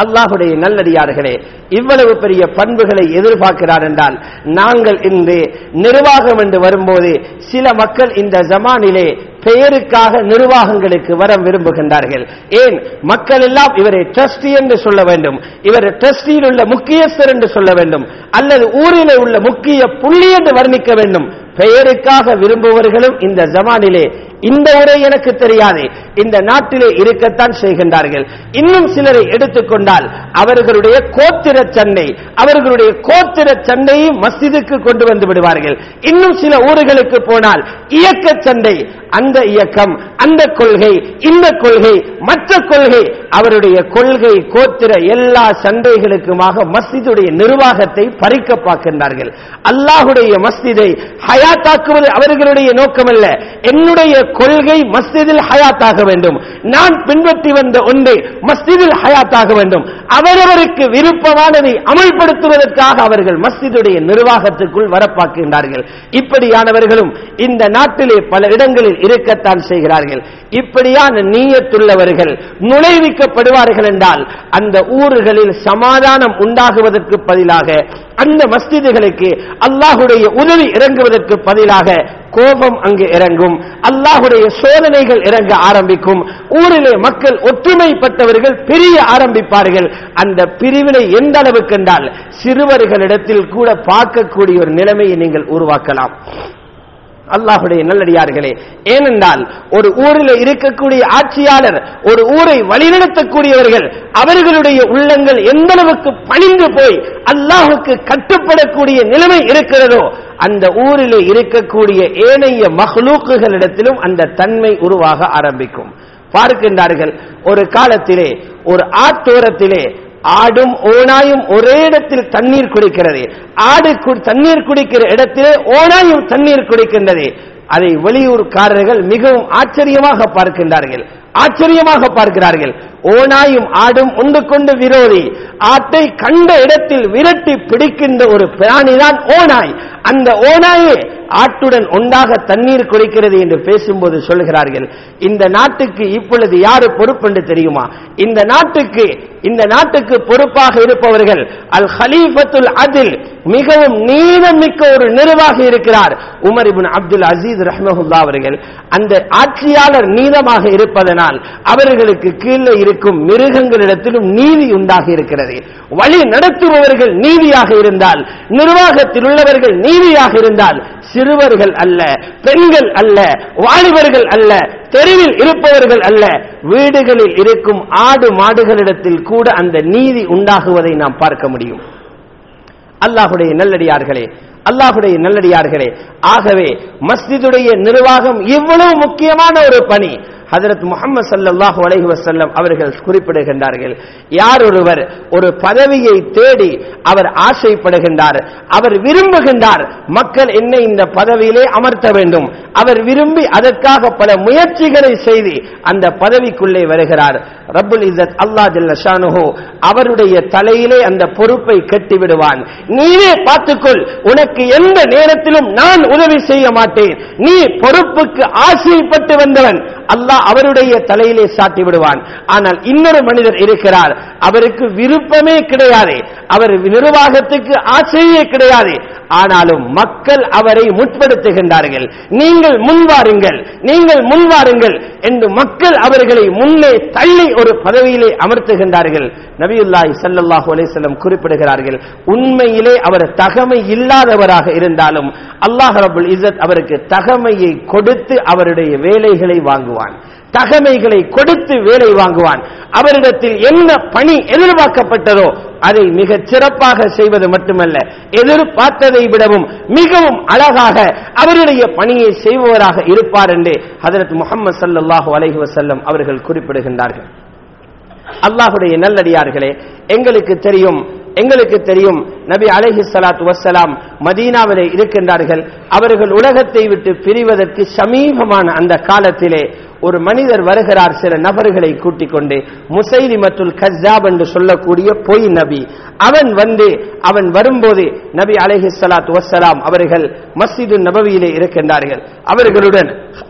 அல்லாஹுடைய நல்லடியார்களே இவ்வளவு பெரிய பண்புகளை எதிர்பார்க்கிறார் என்றால் நாங்கள் இன்று நிர்வாகம் என்று வரும்போது சில மக்கள் இந்த ஜமானிலே பெயருக்காக நிர்வாகங்களுக்கு வர விரும்புகின்றார்கள். ஏன்? மக்கள் எல்லாம் இவரை ட்ரஸ்டி என்று சொல்ல வேண்டும் இவர் ட்ரஸ்டியில் உள்ள முக்கியஸ்தர் என்று சொல்ல வேண்டும் அல்லது ஊரிலே உள்ள முக்கிய புள்ளி என்று வர்ணிக்க வேண்டும். பெயருக்காக விரும்புவர்களும் இந்த ஜமானிலே இந்த உரை எனக்கு தெரியாது. இந்த நாட்டிலே இருக்கத்தான் செய்கின்றார்கள். இன்னும் சிலரை எடுத்துக்கொண்டால் அவர்களுடைய கோத்திர சண்டை அவர்களுடைய கோத்திர சண்டையை மஸ்ஜிதுக்கு கொண்டு வந்து விடுவார்கள். இன்னும் சில ஊர்களுக்கு போனால் இயக்க சண்டை அந்த இயக்கம் அந்த கொள்கை இந்த கொள்கை மற்ற கொள்கை அவருடைய கொள்கை கோத்திர எல்லா சண்டைகளுக்குமாக மஸ்ஜிதுடைய நிர்வாகத்தை பறிக்க பார்க்கின்றார்கள். அல்லாஹுடைய மஸ்ஜிதை ஹயாத்தாக்குவது அவர்களுடைய நோக்கமல்ல. என்னுடைய கொள்கை மஸ்ஜிதில் ஹயாத்தாக வேண்டும். நான் பின்பற்றி வந்த ஒன்றை மஸ்ஜிதில் ஹயாத்தாக வேண்டும். அவரவருக்கு விருப்பமானதை அமல்படுத்துவதற்காக அவர்கள் மஸ்ஜிதுடைய நிர்வாகத்துக்குள் வரப்பாக்குகின்றார்கள். இப்படியானவர்களும் இந்த நாட்டிலே பல இடங்களில் இருக்கத்தான் செய்கிறார்கள். இப்படியான நீயத்துள்ளவர்கள் நுழைவிக்கப்படுவார்கள் என்றால் அந்த ஊர்களில் சமாதானம் உண்டாகுவதற்கு பதிலாக அந்த மஸ்ஜிதுகளுக்கு அல்லாஹுடைய உதவி இறங்குவதற்கு பதிலாக கோபம் அங்கு இறங்கும். அல்லாஹுடைய சோதனைகள் இறங்க ஆரம்பிக்கும். ஊரிலே மக்கள் ஒற்றுமைப்பட்டவர்கள் பிரிய ஆரம்பிப்பார்கள். அந்த பிரிவினை எந்த அளவுக்கு என்றால் சிறுவர்களிடத்தில் கூட பார்க்கக்கூடிய ஒரு நிலைமையை நீங்கள் உருவாக்கலாம். அல்லாஹுடைய நல்லடியார்களே. ஏனென்றால் ஒரு ஊரில் இருக்கக்கூடிய ஆட்சியாளர் ஒரு ஊரை வழிநடத்தக்கூடியவர்கள் அவர்களுடைய உள்ளங்கள் எந்த அளவுக்கு பணிந்து போய் அல்லாஹுக்கு கட்டுப்படக்கூடிய நிலைமை இருக்கிறதோ அந்த ஊரில் இருக்கக்கூடிய ஏனைய மஹ்லூக்குகளிடத்திலும் அந்த தன்மை உருவாக ஆரம்பிக்கும். பார்க்கின்றார்கள் ஒரு காலத்திலே ஒரு ஆத்தோரத்திலே ஆடும் ஓனாயும் ஒரே இடத்தில் தண்ணீர் குடிக்கிறது. ஆடு கு- தண்ணீர் குடிக்கிற இடத்திலே ஓனாயும் தண்ணீர் குடிக்கின்றது. அதை வெளியூர்காரர்கள் மிகவும் ஆச்சரியமாக பார்க்கின்றார்கள். ஆச்சரியமாக பார்க்கிறார்கள். ஓனாயும் ஆடும் ஒன்று கொண்டு விரோதி. ஆட்டை கண்ட இடத்தில் விரட்டி பிடிக்கின்ற ஒரு பிராணிதான் ஓனாய் அந்த ஓனாயே ஆட்டுடன் ஒன்றாக தண்ணீர் குடிக்கிறது என்று பேசும்போது சொல்கிறார்கள். இந்த நாட்டுக்கு இப்பொழுது யாரு பொறுப்பு என்று தெரியுமா? இந்த நாட்டுக்கு இந்த நாட்டுக்கு பொறுப்பாக இருப்பவர்கள் அல் ஹலீஃபத்துல் அதில் மிகவும் நீதமிக்க ஒரு நிர்வாகி இருக்கிறார். உமர் இபின் அப்துல் அசீஸ் ரஹ்மஹுல்லா அவர்கள். அந்த ஆட்சியாளர் நீளமாக இருப்பதனால் அவர்களுக்கு கீழே இருக்கும் மிருகங்களிடத்திலும் நீதி உண்டாகி இருக்கிறது. வழி நடத்துபவர்கள் நீதியாக இருந்தால் நிர்வாகத்தில் உள்ளவர்கள் நீதியாக இருந்தால் சிறுவர்கள் அல்ல பெண்கள் அல்ல வாலிபர்கள் அல்ல தெருவில் இருப்பவர்கள் அல்ல வீடுகளில் இருக்கும் ஆடு மாடுகளிடத்தில் கூட அந்த நீதி உண்டாகுவதை நாம் பார்க்க முடியும். அல்லாஹுடைய நல்லடியார்களே அல்லாஹுடைய நல்லடியார்களே. ஆகவே மஸ்ஜிதுடைய நிர்வாகம் இவ்வளவு முக்கியமான ஒரு பணி. ஹதரத் முகமது ஸல்லல்லாஹு அலஹி வசல்லம் அவர்கள் குறிப்பிடுகின்றார்கள். யார் ஒருவர் ஒரு பதவியை தேடி அவர் ஆசைப்படுகின்றார் அவர் விரும்புகின்றார் மக்கள் என்னை இந்த பதவியிலே அமர்த்த வேண்டும். அவர் விரும்பி அதற்காக பல முயற்சிகளை செய்து அந்த பதவிக்குள்ளே வருகிறார். ரபுல் இசத் அல்லா ஜல்ல அவருடைய தலையிலே அந்த பொறுப்பை கட்டிவிடுவான். நீயே பார்த்துக்கொள் உனக்கு உனக்கு எந்த நேரத்திலும் நான் உதவி செய்ய மாட்டேன். நீ பொறுப்புக்கு ஆசைப்பட்டு வந்தவன். அல்லாஹ் அவருடைய தலையிலே சாட்டி விடுவான். ஆனால் இன்னொரு மனிதர் இருக்கிறார். அவருக்கு விருப்பமே கிடையாது. அவர் நிர்வாகத்துக்கு ஆசையே கிடையாது. ஆனாலும் மக்கள் அவரை முற்படுத்துகின்றார்கள். நீங்கள் முன்வாருங்கள் நீங்கள் முன்வாருங்கள் என்று மக்கள் அவர்களை முன்னே தள்ளி ஒரு பதவியிலே அமர்த்துகின்றார்கள். நபியுல்லாஹி சல்லாஹூ அலைஹி குறிப்பிடுகிறார்கள். உண்மையிலே அவர் தகமை இல்லாத இல்லாதவராக இருந்தாலும் அல்லாஹ் ரபுல் இசத் அவருக்கு தகமையை கொடுத்து அவருடைய வேலைகளை வாங்குவான். தகமைகளை கொடுத்து வேலை வாங்குவான். அவரிடத்தில் என்ன பணி எதிர்பார்க்கப்பட்டதோ அதை மிக சிறப்பாக செய்வது மட்டுமல்ல எதிர்பார்த்ததை விடவும் மிகவும் அழகாக அவருடைய பணியை செய்பவராக இருப்பார் என்று ஹதரத் முகமது சல்லாஹூ அலஹி வசல்லம் அவர்கள் குறிப்பிடுகின்றார்கள். அல்லாஹுடைய நல்லடியார்களே எங்களுக்கு தெரியும் எங்களுக்கு தெரியும் நபி அலஹி சலாத் வசலாம் மதீனாவிலே இருக்கின்றார்கள். அவர்கள் உலகத்தை விட்டு பிரிவதற்கு சமீபமான அந்த காலத்திலே ஒரு மனிதர் வருகிறார் சில நபர்களை கூட்டிக் கொண்டு. முசைலிமத்துல் கஸ்ஸாப் என்று சொல்லக்கூடிய பொய் நபி. அவன் வந்து அவன் வரும்போது நபி அலஹி சலாத் வசலாம் அவர்கள் மஸ்ஜிது நபவியிலே இருக்கின்றார்கள். அவர்களுடன்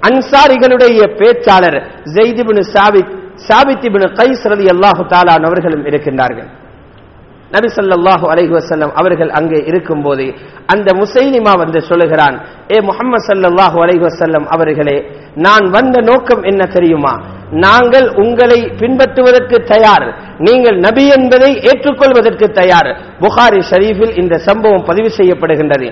அன்சாரிகளுடைய பேச்சாளர் ஜெய்திபின் சாபித் சாபித்திபின் இப்னு கைஸ் ரலியல்லாஹு தாலான் அவர்களும் இருக்கின்றார்கள். நபிசல்லாஹு அலஹி வசல்லம் அவர்கள் அங்கே இருக்கும்போது அந்த முசைலிமா வந்து சொல்லுகிறான் ஏ முகமது சல்லாஹு அலஹி வசல்லம் அவர்களே நான் வந்த நோக்கம் என்ன தெரியுமா? நாங்கள் உங்களை பின்பற்றுவதற்கு தயார். நீங்கள் நபி என்பதை ஏற்றுக்கொள்வதற்கு தயார். புகாரி ஷரீஃபில் இந்த சம்பவம் பதிவு செய்யப்படுகின்றது.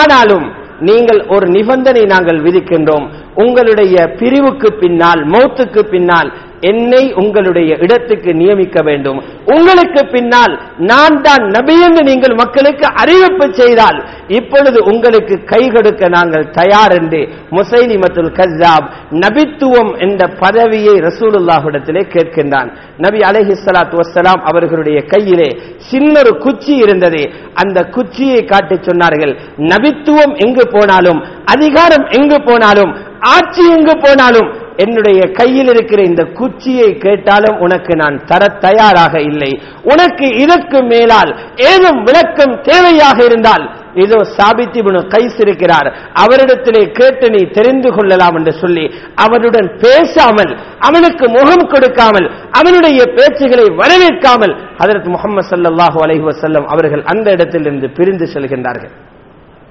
ஆனாலும் நீங்கள் ஒரு நிபந்தனை நாங்கள் விதிக்கின்றோம். உங்களுடைய பிரிவுக்கு பின்னால் மௌத்துக்கு பின்னால் என்னை உங்களுடைய இடத்துக்கு நியமிக்க வேண்டும். உங்களுக்கு பின்னால் நான் தான் நபி என்று நீங்கள் மக்களுக்கு அறிவிப்பு செய்தால் இப்பொழுது உங்களுக்கு கை கொடுக்க நாங்கள் தயார் என்று முசைலிமத்துல் கஸ்ஸாப் நபித்துவம் என்ற பதவியை ரசூலுல்லாஹிடத்திலே கேட்கின்றான். நபி அலைஹி ஸலாத்து அவர்களுடைய கையிலே சின்னொரு குச்சி இருந்தது. அந்த குச்சியை காட்டி சொன்னார்கள் நபித்துவம் எங்கு போனாலும் அதிகாரம் எங்கு போனாலும் ஆட்சி எங்கு போனாலும் என்னுடைய கையில் இருக்கிற இந்த குச்சியை கேட்டாலும் உனக்கு நான் தர தயாராக இல்லை. உனக்கு இதற்கு மேலால் ஏதும் விளக்கம் தேவையாக இருந்தால் இதோ சாபித்திபுனு கைஸ் இருக்கிறார். அவரிடத்திலே கேட்டு நீ தெரிந்து கொள்ளலாம் என்று சொல்லி அவருடன் பேசாமல் அவனுக்கு முகம் கொடுக்காமல் அவனுடைய பேச்சுகளை வரவேற்காமல் அதற்கு முகமது சல்லாஹூ அலஹி வசல்லம் அவர்கள் அந்த இடத்திலிருந்து பிரிந்து செல்கின்றார்கள்.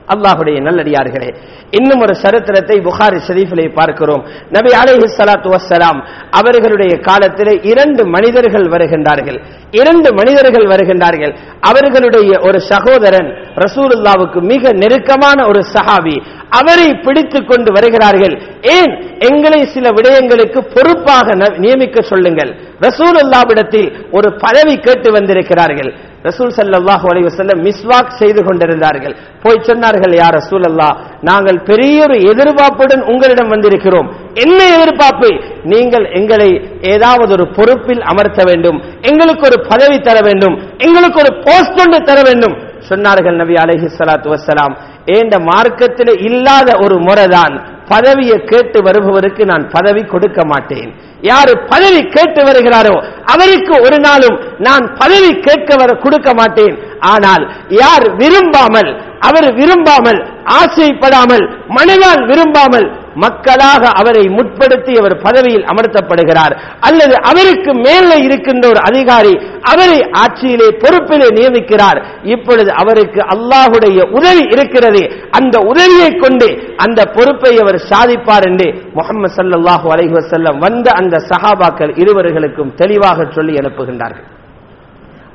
அல்லாஹுடைய நல்லடியார்களே இன்னும் ஒரு சரித்திரத்தை புகாரி ஷரீஃபிலே பார்க்கிறோம். நபி அலைஹி சலாத்து வசலாம் அவர்களுடைய காலத்தில் இரண்டு மனிதர்கள் வருகின்றார்கள். இரண்டு மனிதர்கள் வருகின்றார்கள். அவர்களுடைய ஒரு சகோதரன் ரசூலுல்லாவுக்கு மிக நெருக்கமான ஒரு சஹாபி அவரை பிடித்துக் கொண்டு வருகிறார்கள். ஏன்? எங்களை சில விடயங்களுக்கு பொறுப்பாக ந- நியமிக்க சொல்லுங்கள். ரசூலுல்லாவிடத்தில் ஒரு பதவி கேட்டு வந்திருக்கிறார்கள். ரசூல் ஸல்லல்லாஹு அலைஹி வஸல்லம் மிஸ்வாக் செய்து கொண்டிருந்தார்கள். போய் சொன்னார்கள் யார் ரசூல் அல்லா நாங்கள் பெரிய ஒரு எதிர்பார்ப்புடன் உங்களிடம் வந்திருக்கிறோம். என்ன எதிர்பார்ப்பு? நீங்கள் எங்களை ஏதாவது ஒரு பொறுப்பில் அமர்த்த வேண்டும். எங்களுக்கு ஒரு பதவி தர வேண்டும். எங்களுக்கு ஒரு போஸ்ட் ஒன்று தர வேண்டும். சொன்னார்கள் நபி அலஹி சலாத்து வசலாம் ஏண்ட மார்க்கத்தில் இல்லாத ஒரு முறைதான் பதவியை கேட்டு வருபவருக்கு நான் பதவி கொடுக்க மாட்டேன். யாரு பதவி கேட்டு வருகிறாரோ அவருக்கு ஒரு நாளும் நான் பதவி கேட்க வர கொடுக்க மாட்டேன். ஆனால் யார் விரும்பாமல் அவர் விரும்பாமல் ஆசைப்படாமல் மனதால் விரும்பாமல் மக்களாக அவரை முற்படுத்தி அவர் பதவியில் அமர்த்தப்படுகிறார். அல்லது அவருக்கு மேலே இருக்கின்ற ஒரு அதிகாரி அவரை ஆட்சியிலே பொறுப்பிலே நியமிக்கிறார். இப்பொழுது அவருக்கு அல்லாஹுடைய உதவி இருக்கிறது. அந்த உதவியை கொண்டு அந்த பொறுப்பை அவர் சாதிப்பார் என்று முகமது சல்லாஹூ அலைஹசல்லம் வந்த அந்த சஹாபாக்கள் இருவர்களுக்கும் தெளிவாக சொல்லி அனுப்புகின்றார்கள்.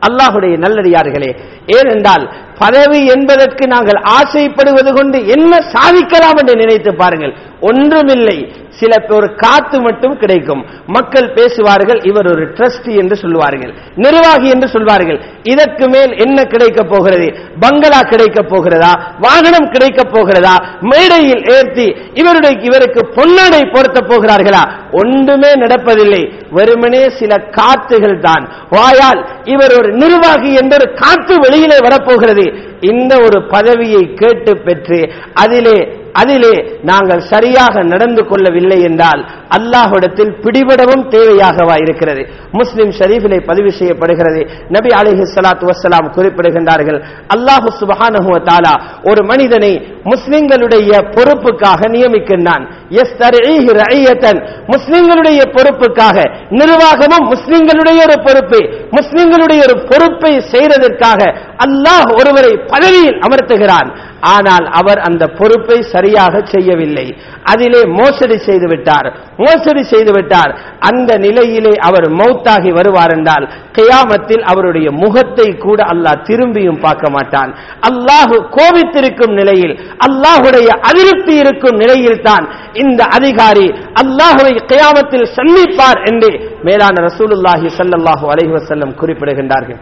அல்லாஹுடைய நல்லடியார்களே. ஏனென்றால் பதவி என்பதற்கு நாங்கள் ஆசைப்படுவது கொண்டு என்ன சாதிக்கலாம் என்று நினைத்து பாருங்கள். ஒன்றுமில்லை. சில ஒரு காத்து மட்டும் கிடைக்கும். மக்கள் பேசுவார்கள் இவர் ஒரு ட்ரஸ்டி என்று சொல்வார்கள் நிர்வாகி என்று சொல்வார்கள். இதற்கு மேல் என்ன கிடைக்க போகிறது? பங்களா கிடைக்க போகிறதா? வாகனம் கிடைக்க போகிறதா? மேடையில் ஏற்றி இவருடைய இவருக்கு பொன்னாடை பொருத்த போகிறார்களா? ஒன்றுமே நடப்பதில்லை. வெறுமனே சில காத்துகள் தான். வாயால் இவர் ஒரு நிர்வாகி என்ற ஒரு காத்து வெளியிலே வரப்போகிறது. இந்த ஒரு பதவியை கேட்டு பெற்று அதிலே அதிலே நாங்கள் சரியாக நடந்து கொள்ளவில்லை என்றால் அல்லாஹிடத்தில் பிடிபடவும் தேவையாகவா இருக்கிறது. முஸ்லிம் ஷரீஃபிலே பதிவு செய்யப்படுகிறது. நபி அலிஹி சலாத் வசலாம் குறிப்பிடுகின்றார்கள் அல்லாஹு சுப்ஹானஹு தாலா ஒரு மனிதனை முஸ்லிம்களுடைய பொறுப்புக்காக நியமிக்கின்றான். முஸ்லிம்களுடைய பொறுப்புக்காக நிர்வாகமும் முஸ்லிம்களுடைய ஒரு பொறுப்பு. முஸ்லிம்களுடைய ஒரு பொறுப்பை செய்வதற்காக அல்லாஹ் ஒருவரை பதவியில் அமர்த்துகிறான். ஆனால் அவர் அந்த பொறுப்பை சரியாக செய்யவில்லை. அதிலே மோசடி செய்து விட்டார் மோசடி செய்து விட்டார் அந்த நிலையிலே அவர் மௌத்தாகி வருவார் என்றால் கியாமத்தில் அவருடைய முகத்தை கூட அல்லாஹ் திரும்பியும் பார்க்க மாட்டான். அல்லாஹு கோபித்திருக்கும் நிலையில் அல்லாஹுடைய அதிருப்தி இருக்கும் நிலையில் தான் இந்த அதிகாரி அல்லாஹுவை கியாமத்தில் சந்திப்பார் என்று மேலான ரசூலுல்லாஹி சல்லாஹூ அலைஹி வசல்லம் குறிப்பிடுகின்றார்கள்.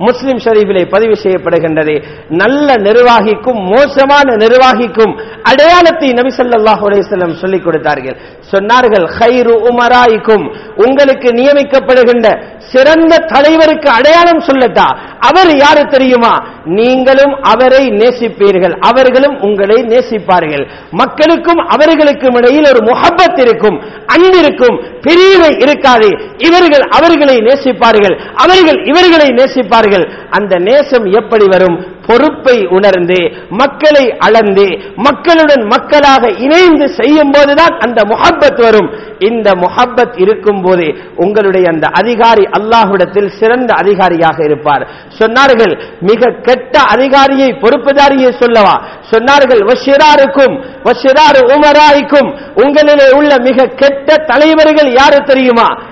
முஸ்லிம் ஷரீஃபிலே பதிவு செய்யப்படுகின்றது. நல்ல நிர்வாகிக்கும் மோசமான நிர்வாகிக்கும் அடையாளத்தை நபி ஸல்லல்லாஹு சொல்லிக் கொடுத்தார்கள். சொன்னார்கள் ஹைரு உமராய்க்கும். உங்களுக்கு நியமிக்கப்படுகின்ற சிறந்த தலைவருக்கு அடையாளம் சொல்லட்டா? அவர் யாரு தெரியுமா? நீங்களும் அவரை நேசிப்பீர்கள். அவர்களும் உங்களை நேசிப்பார்கள். மக்களுக்கும் அவர்களுக்கும் இடையில் ஒரு முகப்பத் இருக்கும் அன்பிருக்கும் பிரிவை இருக்காது. இவர்கள் அவர்களை நேசிப்பார்கள். அவர்கள் இவர்களை நேசிப்பார்கள். அந்த நேசம் எப்படி வரும்? பொறுப்பை உணர்ந்து மக்களை அளந்து மக்களுடன் மக்களாக இணைந்து செய்யும் போதுதான் அந்த முகப்பத் வரும். இந்த முகப்பத் இருக்கும் போது உங்களுடைய அந்த அதிகாரி அல்லாஹுடத்தில் சிறந்த அதிகாரியாக இருப்பார். சொன்னார்கள் மிக கெட்ட அதிகாரியை பொறுப்புதாரியை சொல்லவா? சொன்னார்கள் வஷிராருக்கும் வஷிராரு உமராய்க்கும். உங்களிலே உள்ள மிக கெட்ட தலைவர்கள் யாரு தெரியுமா?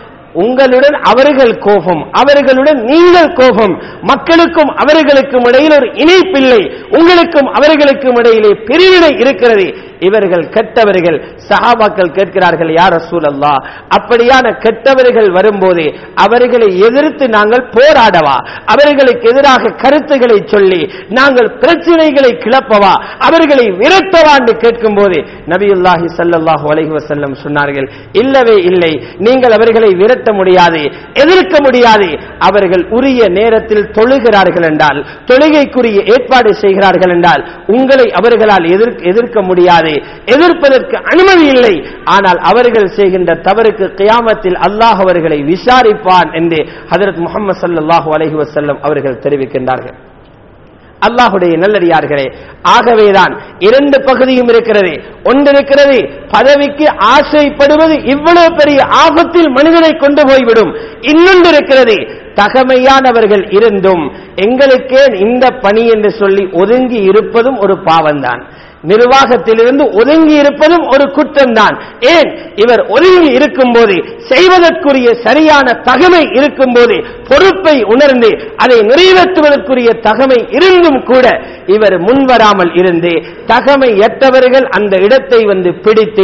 உங்களுடன் அவர்கள் கோபம் அவர்களுடன் நீங்கள் கோபம். மக்களுக்கும் அவர்களுக்கும் இடையில் ஒரு இணைப்பில்லை. உங்களுக்கும் அவர்களுக்கும் இடையிலே பிரிவினை இருக்கிறது. இவர்கள் கெட்டவர்கள் சஹாபாக்கள் கேட்கிறார்கள் யார் ரசூல் அல்லா அப்படியான கெட்டவர்கள் வரும்போது அவர்களை எதிர்த்து நாங்கள் போராடவா? அவர்களுக்கு எதிராக கருத்துக்களை சொல்லி நாங்கள் பிரச்சனைகளை கிளப்பவா? அவர்களை விரட்டவா? என்று கேட்கும் போது நபியுல்லாஹி சல்லாஹு அலஹி வசல்லம் சொன்னார்கள் இல்லவே இல்லை நீங்கள் அவர்களை விரட்ட முடியாது எதிர்க்க முடியாது. அவர்கள் உரிய நேரத்தில் தொழுகிறார்கள் என்றால் தொழுகைக்குரிய ஏற்பாடு செய்கிறார்கள் என்றால் உங்களை அவர்களால் எதிர்க்க எதிர்க்க முடியாது எதிர்ப்பதற்கு அனுமதி இல்லை. ஆனால் அவர்கள் செய்கின்ற தவறுக்கு கியாமத்தில் அல்லாஹ் அவர்களை விசாரிப்பான் என்று ஹதரத் முகமது சல்லாஹூ அலஹி வசல்லம் அவர்கள் தெரிவிக்கின்றார்கள். அல்லாஹுடைய நல்லடியார்களே ஆகவேதான் இரண்டு பகுதியும் இருக்கிறது. ஒன்று இருக்கிறது பதவிக்கு ஆசைப்படுவது இவ்வளவு பெரிய ஆபத்தில் மனிதனை கொண்டு போய்விடும். இன்னொன்று இருக்கிறது தகமையானவர்கள் இருந்தும் எங்களுக்கே இந்த பணி என்று சொல்லி ஒதுங்கி இருப்பதும் ஒரு பாவம்தான். நிர்வாகத்திலிருந்து ஒதுங்கி இருப்பதும் ஒரு குற்றம்தான். ஏன்? இவர் ஒதுங்கி இருக்கும் போது செய்வதற்குரிய சரியான தகமை இருக்கும் போது பொறுப்பை உணர்ந்து அதை நிறைவேற்றுவதற்குரிய தகமை இருந்தும் கூட இவர் முன்வராமல் இருந்து தகமையற்றவர்கள் அந்த இடத்தை வந்து பிடித்து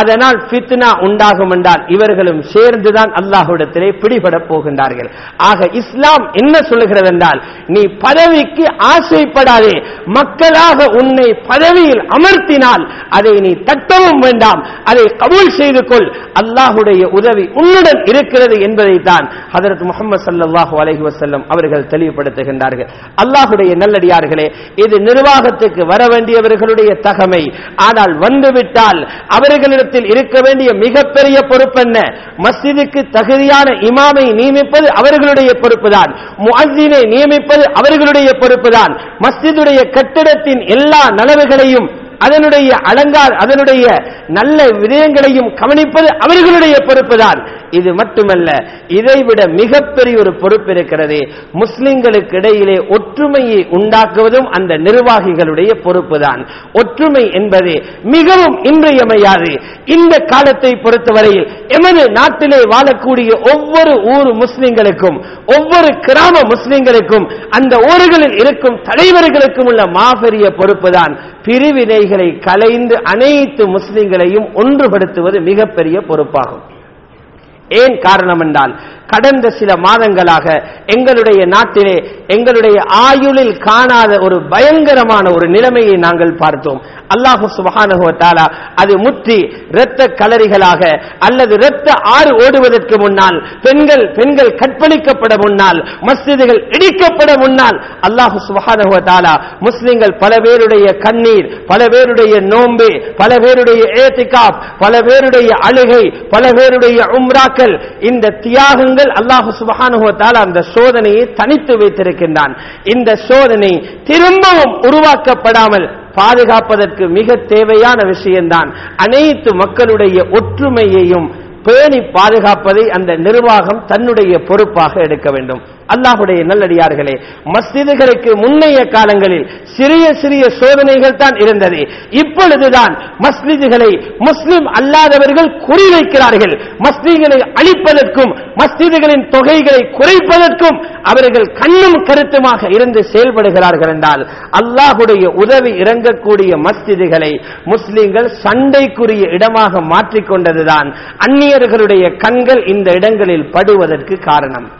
அதனால் பித்னா உண்டாகும் என்றால் இவர்களும் சேர்ந்துதான் அல்லாஹுடத்திலே பிடிபட போகின்றார்கள். ஆக இஸ்லாம் என்ன சொல்லுகிறது என்றால் நீ பதவிக்கு ஆசைப்படாதே மக்களாக உன்னை பதவியில் அமர்த்தினால் அதை நீ தட்டவும் வேண்டாம் அதை கபூல் செய்து கொள் அல்லாஹுடைய உதவி உன்னுடன் இருக்கிறது என்பதை தான் ஹதரத் முகமது சல்லாஹூ அலஹி வசல்லம் அவர்கள் தெளிவுபடுத்துகின்றார்கள். அல்லாஹுடைய நல்லடியார்களே இது நிர்வாகத்துக்கு வர வேண்டியவர்களுடைய தகமை. ஆனால் வந்துவிட்டால் அவர்களிடத்தில் இருக்க வேண்டிய மிகப்பெரிய பொறுப்பென்ன மஸ்ஜிதுக்கு தகுதியான இமாமை நியமிப்பது அவர்களுடைய பொறுப்புதான். முஅஸ்ஸினை நியமிப்பது அவர்களுடைய பொறுப்புதான். மஸ்ஜிதுடைய கட்டிடத்தின் எல்லா நலவுகளையும் அதனுடைய அலங்கார் அதனுடைய நல்ல விதயங்களையும் கவனிப்பது அவர்களுடைய பொறுப்புதான். இது மட்டுமல்ல இதைவிட மிகப்பெரிய ஒரு பொறுப்பு இருக்கிறது. முஸ்லிம்களுக்கு இடையிலே ஒற்றுமையை உண்டாக்குவதும் அந்த நிர்வாகிகளுடைய பொறுப்புதான். ஒற்றுமை என்பது மிகவும் இன்றியமையாது. இந்த காலத்தை பொறுத்தவரையில் எமது நாட்டிலே வாழக்கூடிய ஒவ்வொரு ஊர் முஸ்லிம்களுக்கும் ஒவ்வொரு கிராம முஸ்லிம்களுக்கும் அந்த ஊர்களில் இருக்கும் தலைவர்களுக்கும் உள்ள மாபெரிய பொறுப்புதான். பிரிவினைகளை கலைந்து அனைத்து முஸ்லிம்களையும் ஒன்றுபடுத்துவது மிகப்பெரிய பொறுப்பாகும். ஏன் காரணம் என்றால் கடந்த சில மாதங்களாக எங்களுடைய நாட்டிலே எங்களுடைய ஆயுளில் காணாத ஒரு பயங்கரமான ஒரு நிலைமையை நாங்கள் பார்த்தோம். அல்லாஹு சுபஹானுவத்தாலா அது முற்றி இரத்த கலரிகளாக அல்லது இரத்த ஆறு ஓடுவதற்கு முன்னால் பெண்கள் பெண்கள் கற்பழிக்கப்பட முன்னால் மஸ்ஜிதுகள் இடிக்கப்பட முன்னால் அல்லாஹு சுபஹானுவத்தாலா முஸ்லிம்கள் பல பேருடைய கண்ணீர் பல பேருடைய நோன்பு பல பேருடைய ஏத்திகாப் பல பேருடைய அழுகை பல பேருடைய உம்ராக்கள் இந்த தியாகங்கள் அல்லாஹு சுபகானுகத்தால் அந்த சோதனையை தனித்து வைத்திருக்கின்றான். இந்த சோதனை திரும்பவும் உருவாக்கப்படாமல் பாதுகாப்பதற்கு மிக தேவையான விஷயம்தான். அனைத்து மக்களுடைய ஒற்றுமையையும் பேணி பாதுகாப்பதை அந்த நிர்வாகம் தன்னுடைய பொறுப்பாக எடுக்க வேண்டும். அல்லாஹுடைய நல்லடியார்களே மஸ்ஜிதுகளுக்கு முன்னைய காலங்களில் சிறிய சிறிய சோதனைகள் தான் இருந்தது. இப்பொழுதுதான் மஸ்ஜிதுகளை முஸ்லிம் அல்லாதவர்கள் குறிவைக்கிறார்கள் மஸ்ஜிதுகளை அழிப்பதற்கும் மஸ்ஜிதுகளின் தொகைகளை குறைப்பதற்கும் அவர்கள் கண்ணும் கருத்துமாக இருந்து செயல்படுகிறார்கள் என்றால் அல்லாஹுடைய உதவி இறங்கக்கூடிய மஸ்ஜிதுகளை முஸ்லிம்கள் சண்டைக்குரிய இடமாக மாற்றிக்கொண்டதுதான். அந்நிய அந்நியர்களுடைய கண்கள் இந்த இடங்களில் படுவதற்கு காரணம்.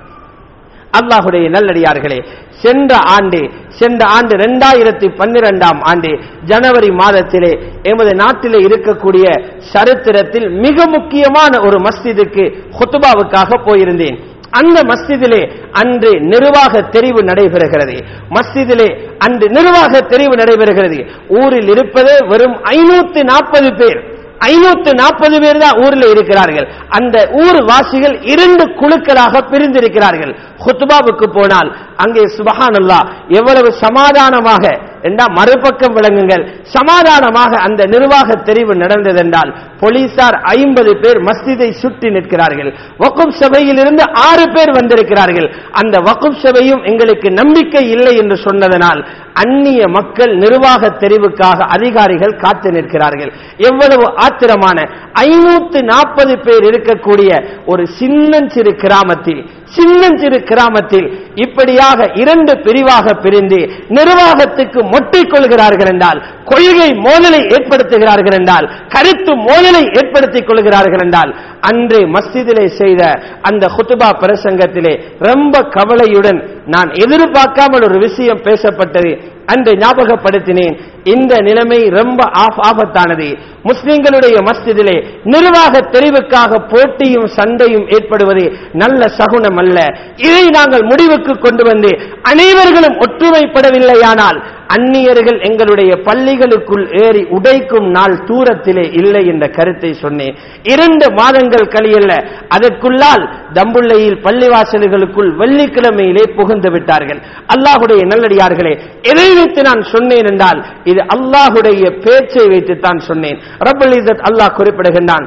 அல்லாஹுடைய நல்லடியார்களே சென்ற ஆண்டு சென்ற ஆண்டு இரண்டாயிரத்தி பன்னிரெண்டாம் ஆண்டு ஜனவரி மாதத்திலே எமது நாட்டிலே இருக்கக்கூடிய சரித்திரத்தில் மிக முக்கியமான ஒரு மஸ்திதுக்கு ஹுத்துபாவுக்காக போயிருந்தேன். அந்த மஸ்திதிலே அன்று நிர்வாக தெரிவு நடைபெறுகிறது. மஸ்திதிலே அன்று நிர்வாக தெரிவு நடைபெறுகிறது. ஊரில் இருப்பதே வெறும் ஐநூத்தி நாற்பது பேர். ஐநூத்து நாற்பது பேர் தான் ஊரில் இருக்கிறார்கள். அந்த ஊர் வாசிகள் இரண்டு குழுக்களாக பிரிந்திருக்கிறார்கள். ஹுத்துபாவுக்கு போனால் அங்கே சுபஹானல்லா எவ்வளவு சமாதானமாக என்றா மறுபக்கம் விளங்குங்கள். சமாதானமாக அந்த நிர்வாக தெரிவு நடந்ததென்றால் போலீசார் ஐம்பது பேர் மஸ்திதை சுற்றி நிற்கிறார்கள். வக்கும் சபையில் இருந்து ஆறு பேர் வந்திருக்கிறார்கள். அந்த வக்கும் சபையும் எங்களுக்கு நம்பிக்கை இல்லை என்று சொன்னதனால் அந்நிய மக்கள் நிர்வாக தெரிவுக்காக அதிகாரிகள் காத்து நிற்கிறார்கள். எவ்வளவு ஆத்திரமான ஐநூத்து நாற்பது பேர் இருக்கக்கூடிய ஒரு சின்னஞ்சிறு கிராமத்தில் சின்னஞ்சிறு கிராமத்தில் இப்படியாக இரண்டு பிரிவாக பிரிந்து நிர்வாகத்துக்கு மொட்டிக் கொள்கிறார்கள் என்றால் கொள்கை மோதலை ஏற்படுத்துகிறார்கள் என்றால் கருத்து மோதலை ஏற்படுத்திக் கொள்கிறார்கள் என்றால் அன்று மஸ்ஜிதிலே செய்த அந்த ஹுத்துபா பிரசங்கத்திலே ரொம்ப கவலையுடன் நான் எதிர்பார்க்காமல் ஒரு விஷயம் பேசப்பட்டது. அன்று ஞாபகப்படுத்தினேன் இந்த நிலைமை ரொம்ப ஆபத்தானது. முஸ்லிம்களுடைய மஸ்ஜிதிலே நிர்வாக தெரிவுக்காக போட்டியும் சண்டையும் ஏற்படுவது நல்ல சகுனம் அல்ல. இதை நாங்கள் முடிவுக்கு கொண்டு வந்து அனைவர்களும் ஒற்றுமைப்படவில்லையானால் அந்நியர்கள் எங்களுடைய பள்ளிகளுக்குள் ஏறி உடைக்கும் நாள் தூரத்திலே இல்லை என்ற கருத்தை சொன்னேன். இரண்டு மாதங்கள் கழியல்ல அதற்குள்ளால் தம்புள்ளையில் பள்ளிவாசல்களுக்குள் வெள்ளிக்கிழமையிலே புகுந்து விட்டார்கள். அல்லாஹுடைய நல்லடியார்களே எதை வைத்து நான் சொன்னேன் என்றால் இது அல்லாஹுடைய பேச்சை வைத்து தான் சொன்னேன். ரபுல் இசத் அல்லாஹ் குறிப்பிடுகின்றான்.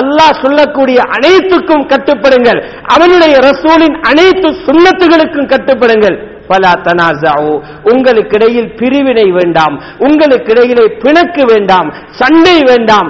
அல்லாஹ் சொல்லக்கூடிய அனைத்துக்கும் கட்டுப்படுங்கள். அவனுடைய ரசூலின் அனைத்து சுண்ணத்துகளுக்கும் கட்டுப்படுங்கள். பலா தனாசாவோ உங்களுக்கிடையில் பிரிவினை வேண்டாம். உங்களுக்கிடையிலே பிணக்கு வேண்டாம். சண்டை வேண்டாம்.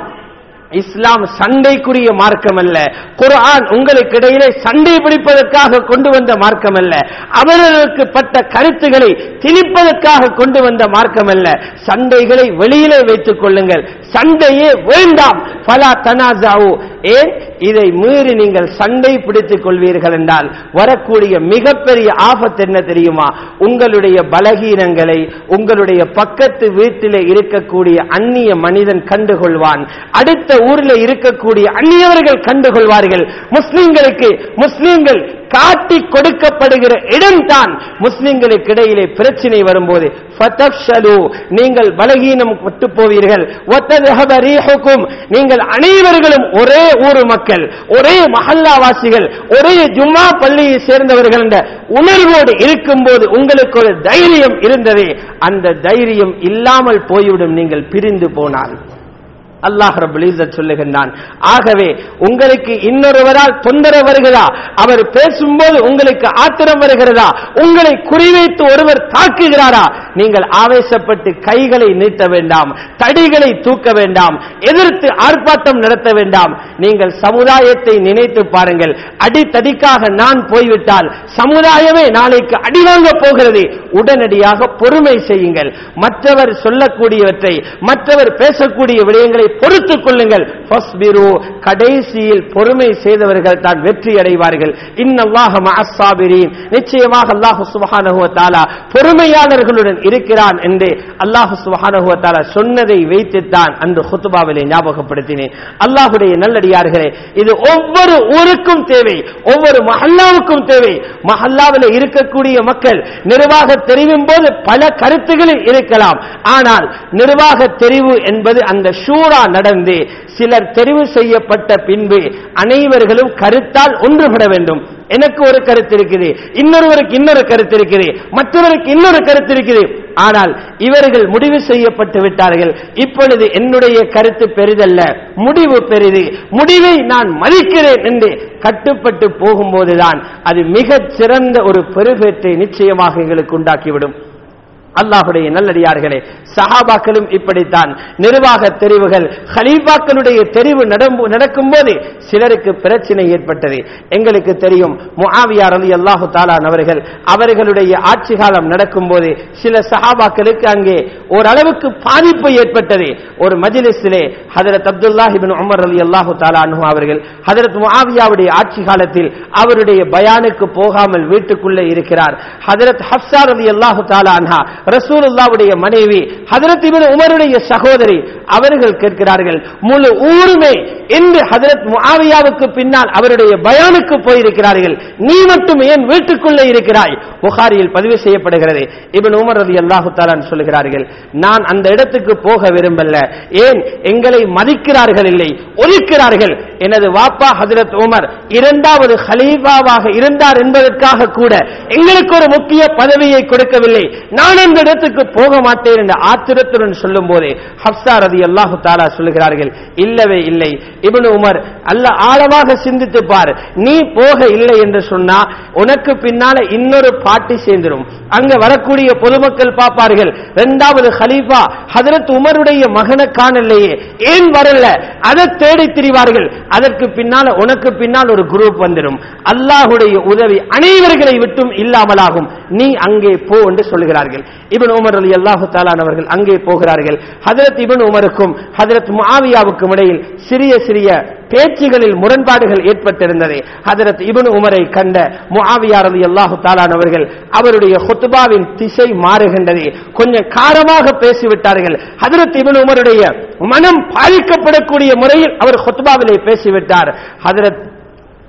இஸ்லாம் சண்டைக்குரிய மார்க்கம் அல்ல குர்ஆன் உங்களுக்கு இடையிலே சண்டை பிடிப்பதற்காக கொண்டு வந்த மார்க்கம் அல்ல அவர்களுக்கு பட்ட கருத்துக்களை திணிப்பதற்காக கொண்டு வந்த மார்க்கம் அல்ல சண்டைகளை வெளியிலே வைத்துக் கொள்ளுங்கள். சண்டையே வேண்டாம். பலா தனாசாவு ஏன்? இதை மீறி நீங்கள் சண்டை பிடித்துக் கொள்வீர்கள் என்றால் வரக்கூடிய மிகப்பெரிய ஆபத்து என்ன தெரியுமா? உங்களுடைய பலகீனங்களை உங்களுடைய பக்கத்து வீட்டிலே இருக்கக்கூடிய அந்நிய மனிதன் கண்டுகொள்வான். அடுத்த ஊரில் இருக்கக்கூடிய அந்நியவர்கள் கண்டுகொள்வார்கள். முஸ்லிம்களுக்கு முஸ்லிம்கள் காட்டி கொடுக்கப்படுகிற இடம்தான் முஸ்லிம்களுக்கு இடையிலே பிரச்சனை வரும்போது நீங்கள் பலகீனம் பட்டு போவீர்கள் நீங்கள் அனைவர்களும் ஒரே ஊர் மக்கள் ஒரே மஹல்லாவாசிகள் ஒரே ஜும்மா பள்ளியை சேர்ந்தவர்கள் என்ற உணர்வோடு இருக்கும்போது உங்களுக்கு ஒரு தைரியம் இருந்ததே. அந்த தைரியம் இல்லாமல் போய்விடும் நீங்கள் பிரிந்து போனால். அல்லாஹ் ரபுல் சொல்லுகின்றான். ஆகவே உங்களுக்கு இன்னொருவரால் தொந்தரவு வருகிறதா? அவர் பேசும்போது உங்களுக்கு ஆத்திரம் வருகிறதா? உங்களை குறிவைத்து ஒருவர் தாக்குகிறாரா? நீங்கள் ஆவேசப்பட்டு கைகளை நீட்ட வேண்டாம் தடிகளை தூக்க வேண்டாம் எதிர்த்து ஆர்ப்பாட்டம் நடத்த வேண்டாம். நீங்கள் சமுதாயத்தை நினைத்து பாருங்கள். அடித்தடிக்காக நான் போய்விட்டால் சமுதாயமே நாளைக்கு அடிவாங்க போகிறது. உடனடியாக பொறுமை செய்யுங்கள். மற்றவர் சொல்லக்கூடியவற்றை மற்றவர் பேசக்கூடிய விடயங்களை பொறுத்துக் கொள்ளுங்கள். கடைசியில் பொறுமை செய்தவர்கள் தான் வெற்றி அடைவார்கள். இன்னல்லாக மஅஸ்ஸாபிரீன். நிச்சயமாக அல்லாஹு சுப்ஹானஹு வ பொறுமையாளர்களுடன் இருக்கிறான் என்று அல்லாஹு சுப்ஹானஹு வ சொன்னதை வைத்துத்தான் அந்த ஹுத்துபாவிலே ஞாபகப்படுத்தினேன். அல்லாஹுடைய நல்லடியார்களே இது ஒவ்வொரு ஊருக்கும் தேவை ஒவ்வொரு மஹல்லாவுக்கும் தேவை. மஹல்லாவில் இருக்கக்கூடிய மக்கள் நிர்வாக தெரிவின் போது பல கருத்துகளில் இருக்கலாம். ஆனால் நிர்வாக தெரிவு என்பது அந்த ஷூரா நடந்து சிலர் தெரிவு செய்யப்பட்ட பின்பு அனைவர்களும் கருத்தால் ஒன்றுபட வேண்டும். எனக்கு ஒரு கருத்து இருக்குது இன்னொருவருக்கு இன்னொரு கருத்து இருக்குது மற்றவருக்கு இன்னொரு கருத்து இருக்குது. ஆனால் இவர்கள் முடிவு செய்யப்பட்டு விட்டார்கள். இப்பொழுது என்னுடைய கருத்து பெரிதல்ல முடிவு பெரிது. முடிவை நான் மதிக்கிறேன் என்று கட்டுப்பட்டு போகும்போதுதான் அது மிகச் சிறந்த ஒரு பெருபேற்றை நிச்சயமாக எங்களுக்கு உண்டாக்கிவிடும். அல்லாஹுடைய நல்லடியார்களே சஹாபாக்களும் இப்படித்தான். நிர்வாக தெரிவுகள் ஹலீஃபாக்களுடைய தெரிவு நடக்கும் போது சிலருக்கு பிரச்சனை ஏற்பட்டது. எங்களுக்கு தெரியும் முஆவியா அலி அல்லாஹு தாலான் அவர்கள் அவர்களுடைய ஆட்சி காலம் நடக்கும் போது சில சஹாபாக்களுக்கு அங்கே ஓரளவுக்கு பாதிப்பு ஏற்பட்டது. ஒரு மஜிலிஸிலே ஹதரத் அப்துல்லாஹிபின் உமர் அலி அல்லாஹு தாலானு அவர்கள் ஹதரத் முகாவியாவுடைய ஆட்சி காலத்தில் அவருடைய பயானுக்கு போகாமல் வீட்டுக்குள்ளே இருக்கிறார். ஹதரத் ஹப்சார் அலி அல்லாஹு தாலான்ஹா ரசூலுல்லாவுடைய மனைவி ஹதரத் இபின் உமருடைய சகோதரி அவர்கள் கேட்கிறார்கள் முழு ஊருமே இன்று ஹதரத் முஆவியாவுக்கு பின்னால் அவருடைய பயானுக்கு போயிருக்கிறார்கள். நீ மட்டும் ஏன் வீட்டுக்குள்ளே இருக்கிறாய்? புகாரியில் பதிவு செய்யப்படுகிறது. இபின் உமர் ரதி அல்லாஹு தாலான் சொல்லுகிறார்கள் நான் அந்த இடத்துக்கு போக விரும்பல. ஏன்? எங்களை மதிக்கிறார்கள் இல்லை ஒதுக்கிறார்கள் எனது வாப்பா ஹதரத் உமர் இரண்டாவது ஹலீஃபாவாக இருந்தார் என்பதற்காக கூட எங்களுக்கு ஒரு முக்கிய பதவியை கொடுக்கவில்லை. நான் அந்த இடத்துக்கு போக மாட்டேன் என்ற ஆத்திரத்துடன் சொல்லும் போதே ஹப்சா ரதி அல்லாஹு தாலா சொல்லுகிறார்கள் இல்லவே இல்லை. இவனு உமர் அல்ல ஆழமாக சிந்தித்து பார். நீ போக இல்லை என்று சொன்னா உனக்கு பின்னால இன்னொரு பாட்டி சேர்ந்துரும். அங்க வரக்கூடிய பொதுமக்கள் பார்ப்பார்கள் இரண்டாவது ஹலீஃபா ஹதரத் உமருடைய மகனை காணலையே. ஏன் வரல? அதை தேடி திரிவார்கள். அதற்கு பின்னால உனக்கு பின்னால் ஒரு குரூப் வந்துடும் அல்லாஹுடைய உதவி அனைவர்களை விட்டும் இல்லாமலாகும். நீ அங்கே போ என்று சொல்கிறார்கள் இபன் உமர் அலி அல்லாஹு தாலான் அவர்கள் அங்கே போகிறார்கள். ஹதரத் இபன் உமருக்கும் ஹதரத் மாவியாவுக்கும் இடையில் சிறிய சிறிய பேச்சுகளில் முரண்பாடுகள் ஏற்பட்டிருந்தது. ஹதரத் இபன் உமரை கண்ட முஆவியார் அலி அல்லாஹு தாலான் அவர்கள் அவருடைய ஹொத்துபாவின் திசை மாறுகின்றது. கொஞ்சம் காரமாக பேசிவிட்டார்கள். ஹதரத் இபன் உமருடைய மனம் பாதிக்கப்படக்கூடிய முறையில் அவர் ஹொத்துபாவிலே பேசிவிட்டார். ஹதரத்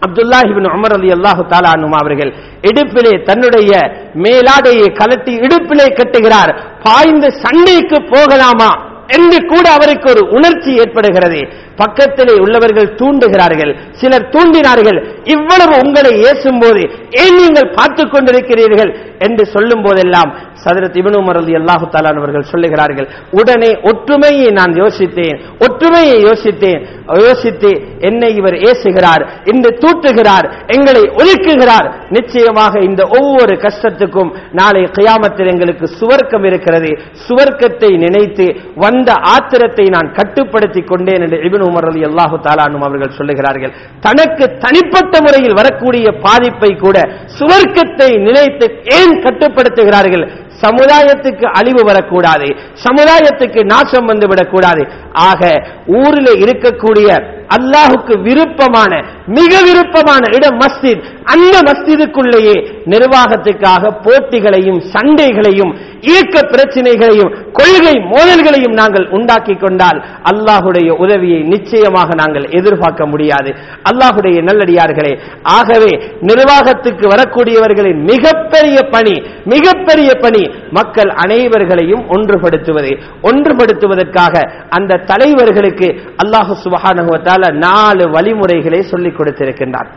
அப்துல்லாஹிபின் உமர் அலி அல்லாஹு தாலானும் அவர்கள் இடுப்பிலே தன்னுடைய மேலாடையை கலட்டி இடுப்பிலே கட்டுகிறார். பாய்ந்து சண்டைக்கு போகலாமா? என்று கூட அவருக்கு ஒரு உணர்ச்சி ஏற்படுகிறது. பக்கத்திலே உள்ளவர்கள் தூண்டுகிறார்கள் சிலர் தூண்டினார்கள் இவ்வளவு உங்களை ஏசும் போது ஏன் நீங்கள் பார்த்துக் கொண்டிருக்கிறீர்கள் என்று சொல்லும் போதெல்லாம் சதரத் இவனு மரதி அல்லாஹு தாலானவர்கள் சொல்லுகிறார்கள் உடனே ஒற்றுமையை நான் யோசித்தேன் ஒற்றுமையை யோசித்தேன் யோசித்து என்னை இவர் ஏசுகிறார் என்று தூற்றுகிறார் எங்களை ஒதுக்குகிறார் நிச்சயமாக இந்த ஒவ்வொரு கஷ்டத்துக்கும் நாளை கியாமத்தில் எங்களுக்கு சுவர்க்கம் இருக்கிறது. சுவர்க்கத்தை நினைத்து வந்த ஆத்திரத்தை நான் கட்டுப்படுத்திக் கொண்டேன் என்று இபின் உமர் அலி அல்லாஹு தாலானும் அவர்கள் சொல்லுகிறார்கள் தனக்கு தனிப்பட்ட முறையில் வரக்கூடிய பாதிப்பை கூட சுவர்க்கத்தை நினைத்து ஏன் கட்டுப்படுத்துகிறார்கள்? சமுதாயத்துக்கு அழிவு வரக்கூடாது. சமுதாயத்துக்கு நாசம் வந்து விடக்கூடாது. ஆக ஊரில் இருக்கக்கூடிய அல்லாஹுக்கு விருப்பமான மிக விருப்பமான இடம் மஸ்ஜித். அந்த மஸ்ஜிதுக்குள்ளேயே நிர்வாகத்துக்காக போட்டிகளையும் சண்டைகளையும் இயக்க பிரச்சனைகளையும் கொள்கை மோதல்களையும் நாங்கள் உண்டாக்கி கொண்டால் அல்லாஹுடைய உதவியை நிச்சயமாக நாங்கள் எதிர்பார்க்க முடியாது. அல்லாஹுடைய நல்லடியார்களே ஆகவே நிர்வாகத்துக்கு வரக்கூடியவர்களின் மிகப்பெரிய பணி மிகப்பெரிய பணி மக்கள் அனைவர்களையும் ஒன்றுபடுத்துவது. ஒன்றுபடுத்துவதற்காக அந்த தலைவர்களுக்கு அல்லாஹு சுபஹானுவத்தால நாலு வழிமுறைகளை சொல்லிக் கொடுத்திருக்கின்றார்.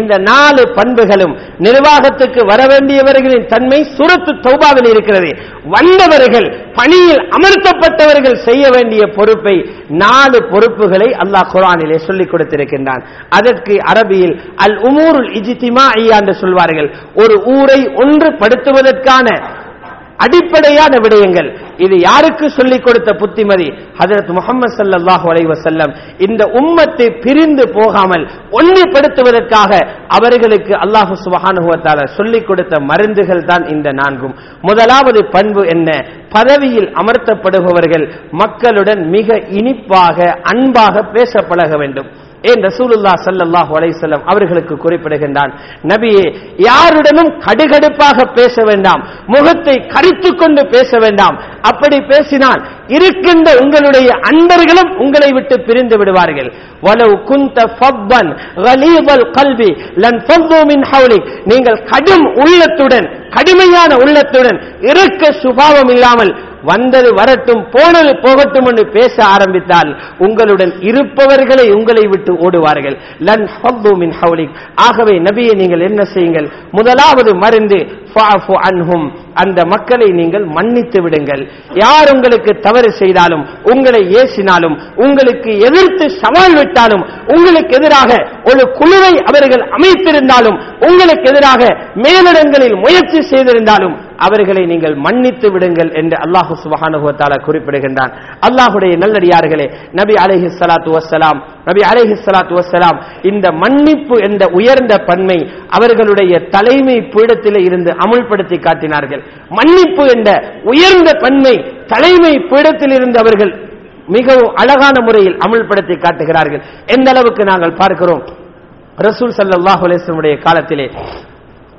இந்த நாலு பண்புகளும் நிர்வாகத்துக்கு வர வேண்டியவர்களின் தன்மை சுரத்து தௌபாவில் இருக்கிறது. வந்தவர்கள் பணியில் அமர்த்தப்பட்டவர்கள் செய்ய வேண்டிய பொறுப்பை நாலு பொறுப்புகளை அல்லாஹ் குரானிலே சொல்லிக் கொடுத்திருக்கின்றான். அதற்கு அரபியில் அல் உமூருல் இஜித்திமா என்று சொல்வார்கள். ஒரு ஊரை ஒன்றுபடுத்துவதற்கான அடிப்படையான விடயங்கள். இது யாருக்கு சொல்லிக் கொடுத்த புத்திமதி? ஹதரத் முகமது சல்லாஹூ அலைவசல்லம் இந்த உம்மத்தை பிரிந்து போகாமல் ஒன்றிப்படுத்துவதற்காக அவர்களுக்கு அல்லாஹு சுபஹானுவத்தால சொல்லிக் கொடுத்த மருந்துகள் தான் இந்த நான்கும். முதலாவது பண்பு என்ன? பதவியில் அமர்த்தப்படுபவர்கள் மக்களுடன் மிக இனிப்பாக அன்பாக பேச பழக வேண்டும். ஏன் ரசூலுல்லா சல்லாஹ் அலைசல்லம் அவர்களுக்கு குறிப்பிடுகின்றான்? நபியே யாருடனும் கடுகடுப்பாக பேச வேண்டாம். முகத்தை கரித்துக் கொண்டு பேச வேண்டாம். அப்படி பேசினால் இருக்கின்ற உங்களுடைய அன்பர்களும் உங்களை விட்டு பிரிந்து விடுவார்கள். வலவு குந்த ஃபப்பன் கலீபல் கல்வி லன் ஹவுலிக் நீங்கள் கடும் உள்ளத்துடன் கடுமையான உள்ளத்துடன் இருக்க சுபாவம் இல்லாமல் வந்தது வரட்டும் போனது போகட்டும் என்று பேச ஆரம்பித்தால் உங்களுடன் இருப்பவர்களை உங்களை விட்டு ஓடுவார்கள். லன் ஆகவே நபியை நீங்கள் என்ன செய்யுங்கள்? முதலாவது மருந்து அன்ஹும். அந்த மக்களை நீங்கள் மன்னித்து விடுங்கள். யார் உங்களுக்கு தவறு செய்தாலும் உங்களை ஏசினாலும் உங்களுக்கு எதிர்த்து சவால் விட்டாலும் உங்களுக்கு எதிராக ஒரு குழுவை அவர்கள் அமைத்திருந்தாலும் உங்களுக்கு எதிராக மேலிடங்களில் முயற்சி செய்திருந்தாலும் அவர்களை நீங்கள் மன்னித்து விடுங்கள் என்று அல்லாஹு சுபஹானஹு குறிப்பிடுகின்றான். அல்லாஹுடைய நல்லடியார்களே நபி அலஹி சலாத்து வசலாம் நபி அலேஹி சலாத்து வசலாம் இந்த மன்னிப்பு என்ற உயர்ந்த பன்மை அவர்களுடைய தலைமை பீடத்தில் இருந்து அமுல்படுத்தி காட்டினார்கள். மன்னிப்பு என்ற உயர்ந்த பன்மை தலைமை பீடத்தில் இருந்து அவர்கள் மிகவும் அழகான முறையில் அமுல்படுத்தி காட்டுகிறார்கள். எந்த அளவுக்கு நாங்கள் பார்க்கிறோம்? ரசூல் சல்லாஹ் அலைஹி காலத்திலே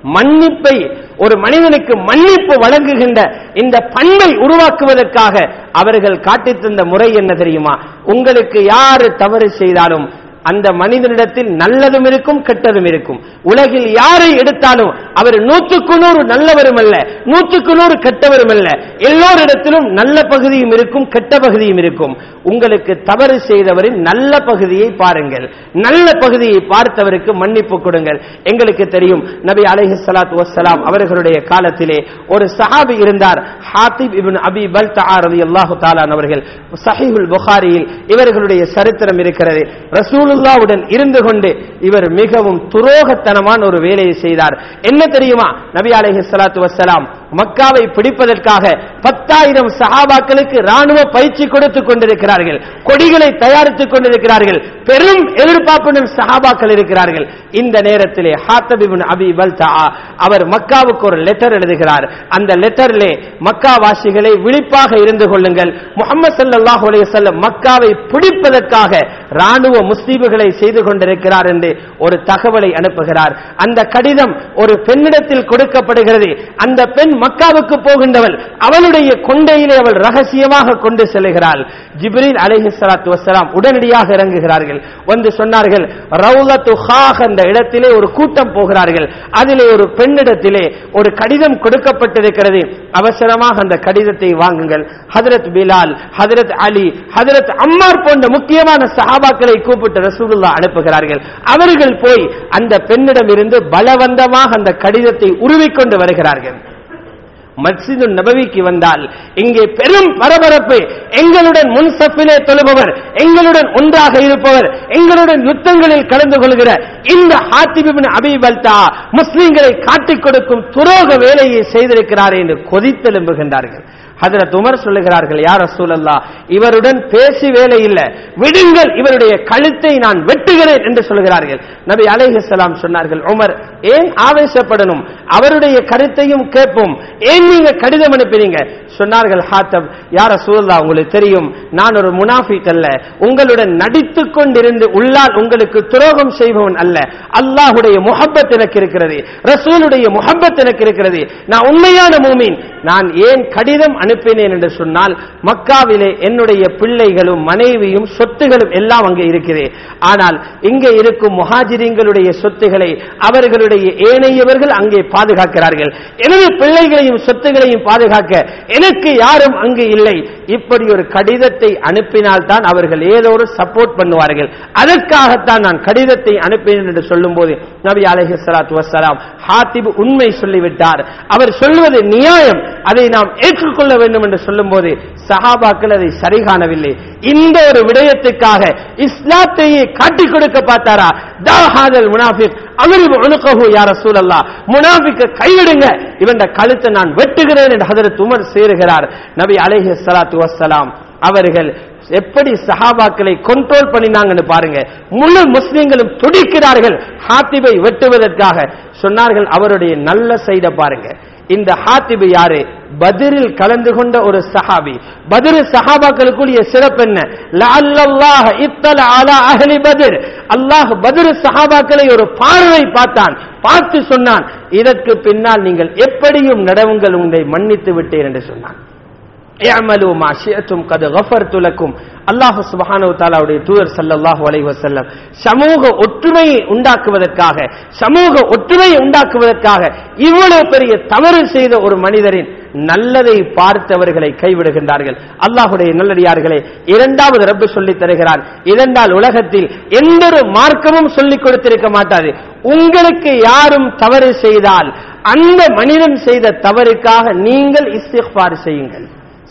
மன்னிப்பை ஒரு மனிதனுக்கு மன்னிப்பு வழங்குகின்ற இந்த பண்பை உருவாக்குவதற்காக அவர்கள் காட்டித் தந்த முறை என்ன தெரியுமா? உங்களுக்கு யாரு தவறு செய்தாலும் அந்த மனிதனிடத்தில் நல்லதும் இருக்கும் கெட்டதும் இருக்கும். உலகில் யாரை எடுத்தாலும் அவர் நூற்றுக்கு நூறு நல்லவரும் அல்ல நூற்றுக்கு நூறு கெட்டவரும் அல்ல. எல்லோரிடத்திலும் நல்ல பகுதியும் இருக்கும் கெட்ட பகுதியும் இருக்கும். உங்களுக்கு தவறு செய்தவரின் நல்ல பகுதியை பாருங்கள். நல்ல பகுதியை பார்த்தவருக்கு மன்னிப்பு கொடுங்கள். எங்களுக்கு தெரியும் நபி அலஹி சலாத் வசலாம் அவர்களுடைய காலத்திலே ஒரு சஹாபி இருந்தார் ஹாத்திப் இபின் அபி பல்தஆ அல்லாஹு தாலான் அவர்கள். சஹிபுல் புகாரியில் இவர்களுடைய சரித்திரம் இருக்கிறது. ரசூல் ரசூலுல்லாவுடன் இருந்து கொண்டு இவர் மிகவும் துரோகத்தனமான ஒரு வேலையை செய்தார். என்ன தெரியுமா? நபி அலைஹி சலாத்து வசலாம் மக்காவை பிடிப்பதற்காக பத்தாயிரம் சஹாபாக்களுக்கு ராணுவ பயிற்சி கொடுத்துக் கொண்டிருக்கிறார்கள். கொடிகளை தயாரித்துக் கொண்டிருக்கிறார்கள். பெரும் எதிர்பார்ப்புடன் சஹாபாக்கள் இருக்கிறார்கள். இந்த நேரத்திலே ஹாத்தபிபின் அபி பல்தா அவர் மக்காவுக்கு ஒரு லெட்டர் எழுதுகிறார். அந்த லெட்டரிலே மக்கா வாசிகளை விழிப்பாக இருந்து கொள்ளுங்கள். முகமது ஸல்லல்லாஹு அலைஹி மக்காவை பிடிப்பதற்காக ராணுவ முஸ்லீம்களை செய்து கொண்டிருக்கிறார் என்று ஒரு தகவலை அனுப்புகிறார். அந்த கடிதம் ஒரு பெண்ணிடத்தில் கொடுக்கப்படுகிறது. அந்த பெண் மக்காவுக்கு போகின்றவள் அவளுடைய கொண்டையிலே அவள் ரகசியமாக கொண்டு செல்கிறாள். ஜிப்ரீல் அலஹி சலாத்து வசலாம் உடனடியாக இறங்குகிறார்கள். வந்து சொன்னார்கள் ரவுல ஹாக் அந்த இடத்திலே ஒரு கூட்டம் போகிறார்கள். அதிலே ஒரு பெண்ணிடத்திலே ஒரு கடிதம் கொடுக்கப்பட்டிருக்கிறது. அவசரமாக அந்த கடிதத்தை வாங்குங்கள். ஹதரத் பிலால் ஹதரத் அலி ஹதரத் அம்மார் போன்ற முக்கியமான சஹாபாக்களை கூப்பிட்டு ரசூலுல்லா அனுப்புகிறார்கள். அவர்கள் போய் அந்த பெண்ணிடம் இருந்து பலவந்தமாக அந்த கடிதத்தை உருவிக்கொண்டு வருகிறார்கள். மஸ்ஜிது நபவிக்கு வந்தால் இங்கே பெரும் பரபரப்பு எங்களுடன் முன்சப்பிலே தொழுபவர் எங்களுடன் ஒன்றாக இருப்பவர் எங்களுடன் யுத்தங்களில் கலந்து கொள்கிற இந்த ஹாத்திபின் அபிபல்தா முஸ்லிம்களை காட்டிக் கொடுக்கும் துரோக வேலையை செய்திருக்கிறார் என்று கொதித்தெலும்புகின்றார்கள். அதுல துமர் சொல்லுகிறார்கள் யார் ரசூலல்லா இவருடன் பேசி வேலை இல்லை. விடுங்கள் இவருடைய கழுத்தை நான் வெட்டுகிறேன் என்று சொல்கிறார்கள் நபி அலைஹலாம் சொன்னார்கள் உமர் ஏன் ஆவேசப்படணும்? அவருடைய கருத்தையும் கேட்போம். ஏன் நீங்க கடிதம் அனுப்பினீங்க சொன்னார்கள் ஹாத்தப் யார ரசூலல்லா உங்களுக்கு தெரியும் நான் ஒரு முனாஃபிக் அல்ல. உங்களுடன் நடித்துக் கொண்டிருந்து உள்ளால் உங்களுக்கு துரோகம் செய்பவன் அல்ல. அல்லாஹுடைய முகப்பத் எனக்கு இருக்கிறது. ரசூலுடைய முகப்பத் எனக்கு இருக்கிறது. நான் உண்மையான மூமீன். நான் ஏன் கடிதம் எழுப்பினேன் என்று சொன்னால் மக்காவிலே என்னுடைய பிள்ளைகளும் மனைவியும் சொத்துகளும் எல்லாம் அங்கே இருக்கிறது ஆனால் இங்கே இருக்கும் முஹாஜிரிங்களுடைய சொத்துகளை அவர்களுடைய ஏனையவர்கள் அங்கே பாதுகாக்கிறார்கள். எனது பிள்ளைகளையும் சொத்துகளையும் பாதுகாக்க எனக்கு யாரும் அங்கு இல்லை. இப்படி ஒரு கடிதத்தை அனுப்பினால்தான் அவர்கள் ஏதோ ஒரு சப்போர்ட் பண்ணுவார்கள். அதற்காகத்தான் நான் கடிதத்தை அனுப்பினேன் என்று சொல்லும் போது நபி அலஹி சலாத்து வசலாம் ஹாத்திபு உண்மை சொல்லிவிட்டார். அவர் சொல்வது நியாயம். அதை நாம் ஏற்றுக்கொள்ள வேண்டும் என்று சொல்லும் போது சஹாபாக்கள் அதை சரி காணவில்லை. இந்த ஒரு விடயத்துக்காக இஸ்லாத்தையே காட்டிக் கொடுக்க பார்த்தாரா? தாஹாதல் முனாஃபிக் அமிர்வு உணுக்கஹு யார சூழல்லா முனாஃபிக்க கைவிடுங்க. இவன் கழுத்தை நான் வெட்டுகிறேன் என்று ஹதரத் உமர் சேருகிறார். நபி அலைஹி ஸலாத்து வஸ்ஸலாம் அவர்கள் எப்படி சஹாபாக்களை கண்ட்ரோல் பண்ணினாங்கன்னு பாருங்க. முழு முஸ்லிம்களும் துடிக்கிறார்கள். ஹாத்திபை வெட்டுவதற்காக. சொன்னார்கள் அவருடைய நல்ல செய்த பாருங்க. இந்த ஹாத்திபு யாரு? பதிரில் கலந்து கொண்ட ஒரு சஹாபி. பதிரு சஹாபாக்களுக்குரிய சிறப்பு என்ன? லஅல்லல்லாஹ இத்தல அலா அஹ்லி பதிர். அல்லாஹ் பதிரு சஹாபாக்களை ஒரு பார்வை பார்த்தான். பார்த்து சொன்னான் இதற்கு பின்னால் நீங்கள் எப்படியும் நடவுங்கள் உங்களை மன்னித்து விட்டேன் என்று சொன்னான். அல்லாஹ் சுபஹானஹு தூதர் சல்லாஹூ அலைஹி வசல்லம் சமூக ஒற்றுமையை உண்டாக்குவதற்காக சமூக ஒற்றுமையை உண்டாக்குவதற்காக இவ்வளவு பெரிய தவறு செய்த ஒரு மனிதரின் நல்லதை பார்த்தவர்களை கைவிடுகின்றார்கள். அல்லாஹுடைய நல்லடியார்களே இரண்டாவது ரப்பு சொல்லித் தருகிறார் இரண்டால் உலகத்தில் எந்த ஒரு மார்க்கமும் சொல்லிக் கொடுத்திருக்க மாட்டாது. உங்களுக்கு யாரும் தவறு செய்தால் அந்த மனிதன் செய்த தவறுக்காக நீங்கள் இஸ்திஃபார் செய்யுங்கள்.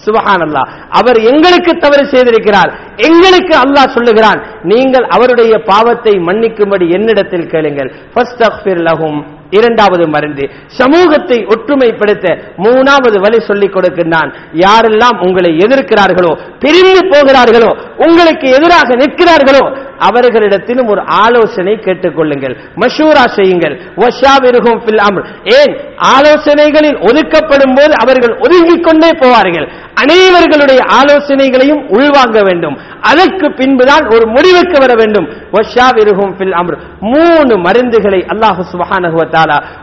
சுபஹானல்லாஹ் அவர் எங்களுக்கு தவறு செய்திருக்கிறார். எங்களுக்கு அல்லாஹ் சொல்லுகிறான். நீங்கள் அவருடைய பாவத்தை மன்னிக்கும்படி என்னிடத்தில் கேளுங்கள். இரண்டாவது மருந்து. சமூகத்தை ஒற்றுமைப்படுத்த மூணாவது வழி சொல்லிக் கொடுக்கின்றான். யாரெல்லாம் உங்களை எதிர்க்கிறார்களோ பிரிந்து போகிறார்களோ உங்களுக்கு எதிராக நிற்கிறார்களோ அவர்களிடத்திலும் ஒரு ஆலோசனை கேட்டுக்கொள்ளுங்கள் மஷூரா செய்யுங்கள். ஏன்? ஆலோசனைகளில் ஒதுக்கப்படும் போது அவர்கள் ஒதுங்கிக் கொண்டே போவார்கள். அனைவர்களுடைய ஆலோசனைகளையும் உள்வாங்க வேண்டும். அதற்கு பின்புதான் ஒரு முடிவுக்கு வர வேண்டும். மூணு மருந்துகளை அல்லாஹு சுப்ஹானஹு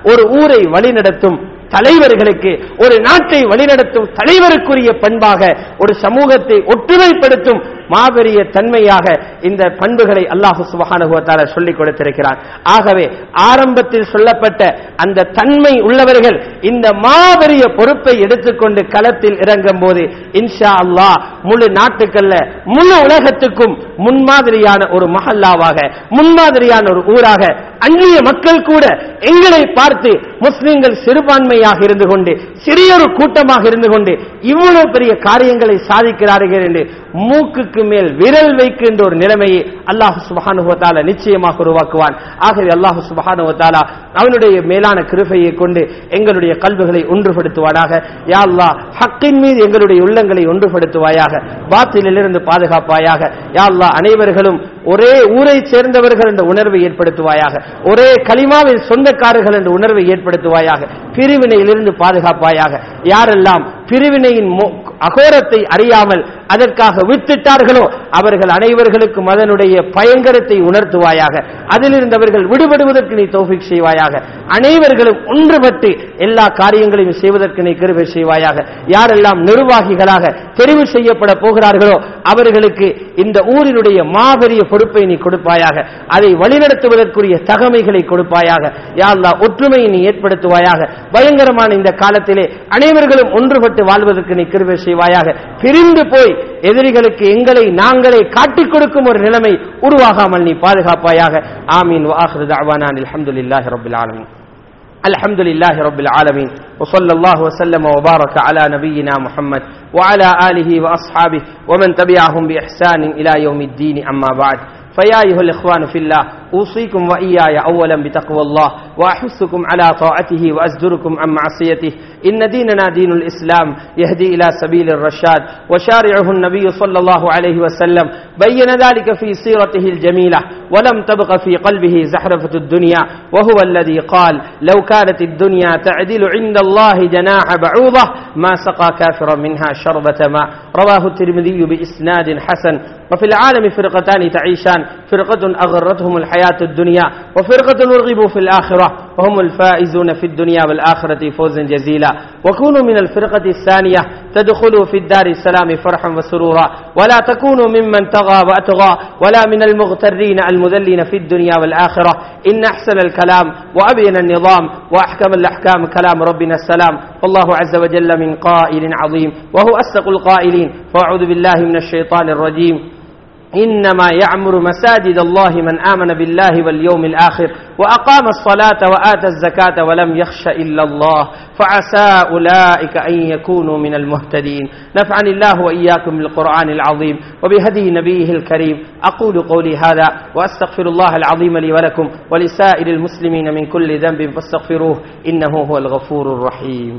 ஒரு ஊரை வழிநடத்தும் தலைவர்களுக்கு ஒரு நாட்டை வழிநடத்தும் தலைவருக்குரிய பண்பாக ஒரு சமூகத்தை ஒற்றுமைப்படுத்தும் மாபெரிய தன்மையாக இந்த பண்புகளை அல்லாஹு சுபகானுகுவத்தால சொல்லிக் கொடுத்திருக்கிறார் ஆகவே ஆரம்பத்தில் சொல்லப்பட்ட அந்த தன்மை உள்ளவர்கள் இந்த மாபெரிய பொறுப்பை எடுத்துக்கொண்டு களத்தில் இறங்கும் போது இன்ஷா அல்லாஹ் முழு நாட்டுக்கல்ல முழு உலகத்துக்கும் முன்மாதிரியான ஒரு மஹல்லாவாக முன்மாதிரியான ஒரு ஊராக அந்நிய மக்கள் கூட எங்களை பார்த்து முஸ்லிம்கள் சிறுபான்மையாக இருந்து கொண்டு சிறியொரு கூட்டமாக இருந்து கொண்டு இவ்வளவு பெரிய காரியங்களை சாதிக்கிறார்கள் என்று மூக்குக்கு மேல் விரல் வைக்கின்ற ஒரு நிலைமையை அல்லாஹு சுபஹானுவத்தால நிச்சயமாக உருவாக்குவான். ஆகவே அல்லாஹு சுபஹானுவத்தாலா அவனுடைய மேலான கிருபையை கொண்டு எங்களுடைய கல்விகளை ஒன்றுபடுத்துவானாக. யா அல்லா ஹக்கின் மீது எங்களுடைய உள்ளங்களை ஒன்றுபடுத்துவாயாக. பாத்திலிருந்து பாதுகாப்பாயாக. யா அல்லா அனைவர்களும் ஒரே ஊரை சேர்ந்தவர்கள் என்ற உணர்வை ஏற்படுத்துவாயாக ஒரே களிமாவின் சொந்தக்காரர்கள் என்ற உணர்வை ஏற்படுத்துவாயாக பிரிவினையிலிருந்து பாதுகாப்பாயாக. யாரெல்லாம் பிரிவினையின் அகோரத்தை அறியாமல் அதற்காக வித்திட்டார்களோ அவர்கள் அனைவர்களுக்கும் அதனுடைய பயங்கரத்தை உணர்த்துவாயாக. அதிலிருந்து அவர்கள் விடுபடுவதற்கு நீ தோஃபிக் செய்வாயாக. அனைவர்களும் ஒன்றுபட்டு எல்லா காரியங்களையும் செய்வதற்கு நீ கருவை செய்வாயாக. யாரெல்லாம் நிர்வாகிகளாக தெரிவு செய்யப்பட போகிறார்களோ அவர்களுக்கு இந்த ஊரினுடைய மாபெரிய பொறுப்பை நீ கொடுப்பாயாக. அதை வழிநடத்துவதற்குரிய தகமைகளை கொடுப்பாயாக. யா ஒற்றுமையை நீ ஏற்படுத்துவாயாக. பயங்கரமான இந்த காலத்திலே அனைவர்களும் ஒன்றுபட்டு வாழ்வதற்கு நீ கிருவை செய்வாயாக. பிரிந்து போய் எதிரிகளுக்கு எங்களை நாங்களே காட்டிக் கொடுக்கும் ஒரு நிலைமை உருவாகாமல் நீ பாதுகாப்பாயாக. ஆமீன். வாஹிரு தஅவானா அல்ஹம்துலில்லாஹி ரப்பில் الحمد لله رب العالمين وصلى الله وسلم وبارك على نبينا محمد وعلى آله وأصحابه ومن تبعهم بإحسان إلى يوم الدين أما بعد. فيا أيها الإخوان في الله أوصيكم وإياي أولا بتقوى الله وأحثكم على طاعته وأزجركم عن معصيته. إن ديننا دين الإسلام يهدي إلى سبيل الرشاد وشارعه النبي صلى الله عليه وسلم بين ذلك في سيرته الجميلة ولم تبق في قلبه زحرفة الدنيا وهو الذي قال لو كانت الدنيا تعدل عند الله جناح بعوضة ما سقى كافرا منها شربة ماء. رواه الترمذي بإسناد حسن. وفي العالم فرقتان تعيشان فرقة أغرتهم الحياة الدنيا وفرقة رغبوا في الآخرة وهم الفائزون في الدنيا والآخرة فوزا جزيلا. وكونوا من الفرقة الثانية تدخلوا في الدار السلام فرحا وسرورا. ولا تكونوا ممن طغى وأطغى ولا من المغترين المذلين في الدنيا والآخرة. إن أحسن الكلام وأبين النظام وأحكم الأحكام كلام ربنا السلام. والله عز وجل من قائل عظيم وهو أصدق القائلين. فأعوذ بالله من الشيطان الرجيم. إنما يعمر مساجد الله من آمن بالله واليوم الآخر وأقام الصلاة وآتى الزكاة ولم يخش إلا الله فعسى أولئك أن يكونوا من المهتدين. نفعني الله وإياكم بالقرآن العظيم وبهدي نبيه الكريم. أقول قولي هذا وأستغفر الله العظيم لي ولكم ولسائر المسلمين من كل ذنب فاستغفروه إنه هو الغفور الرحيم.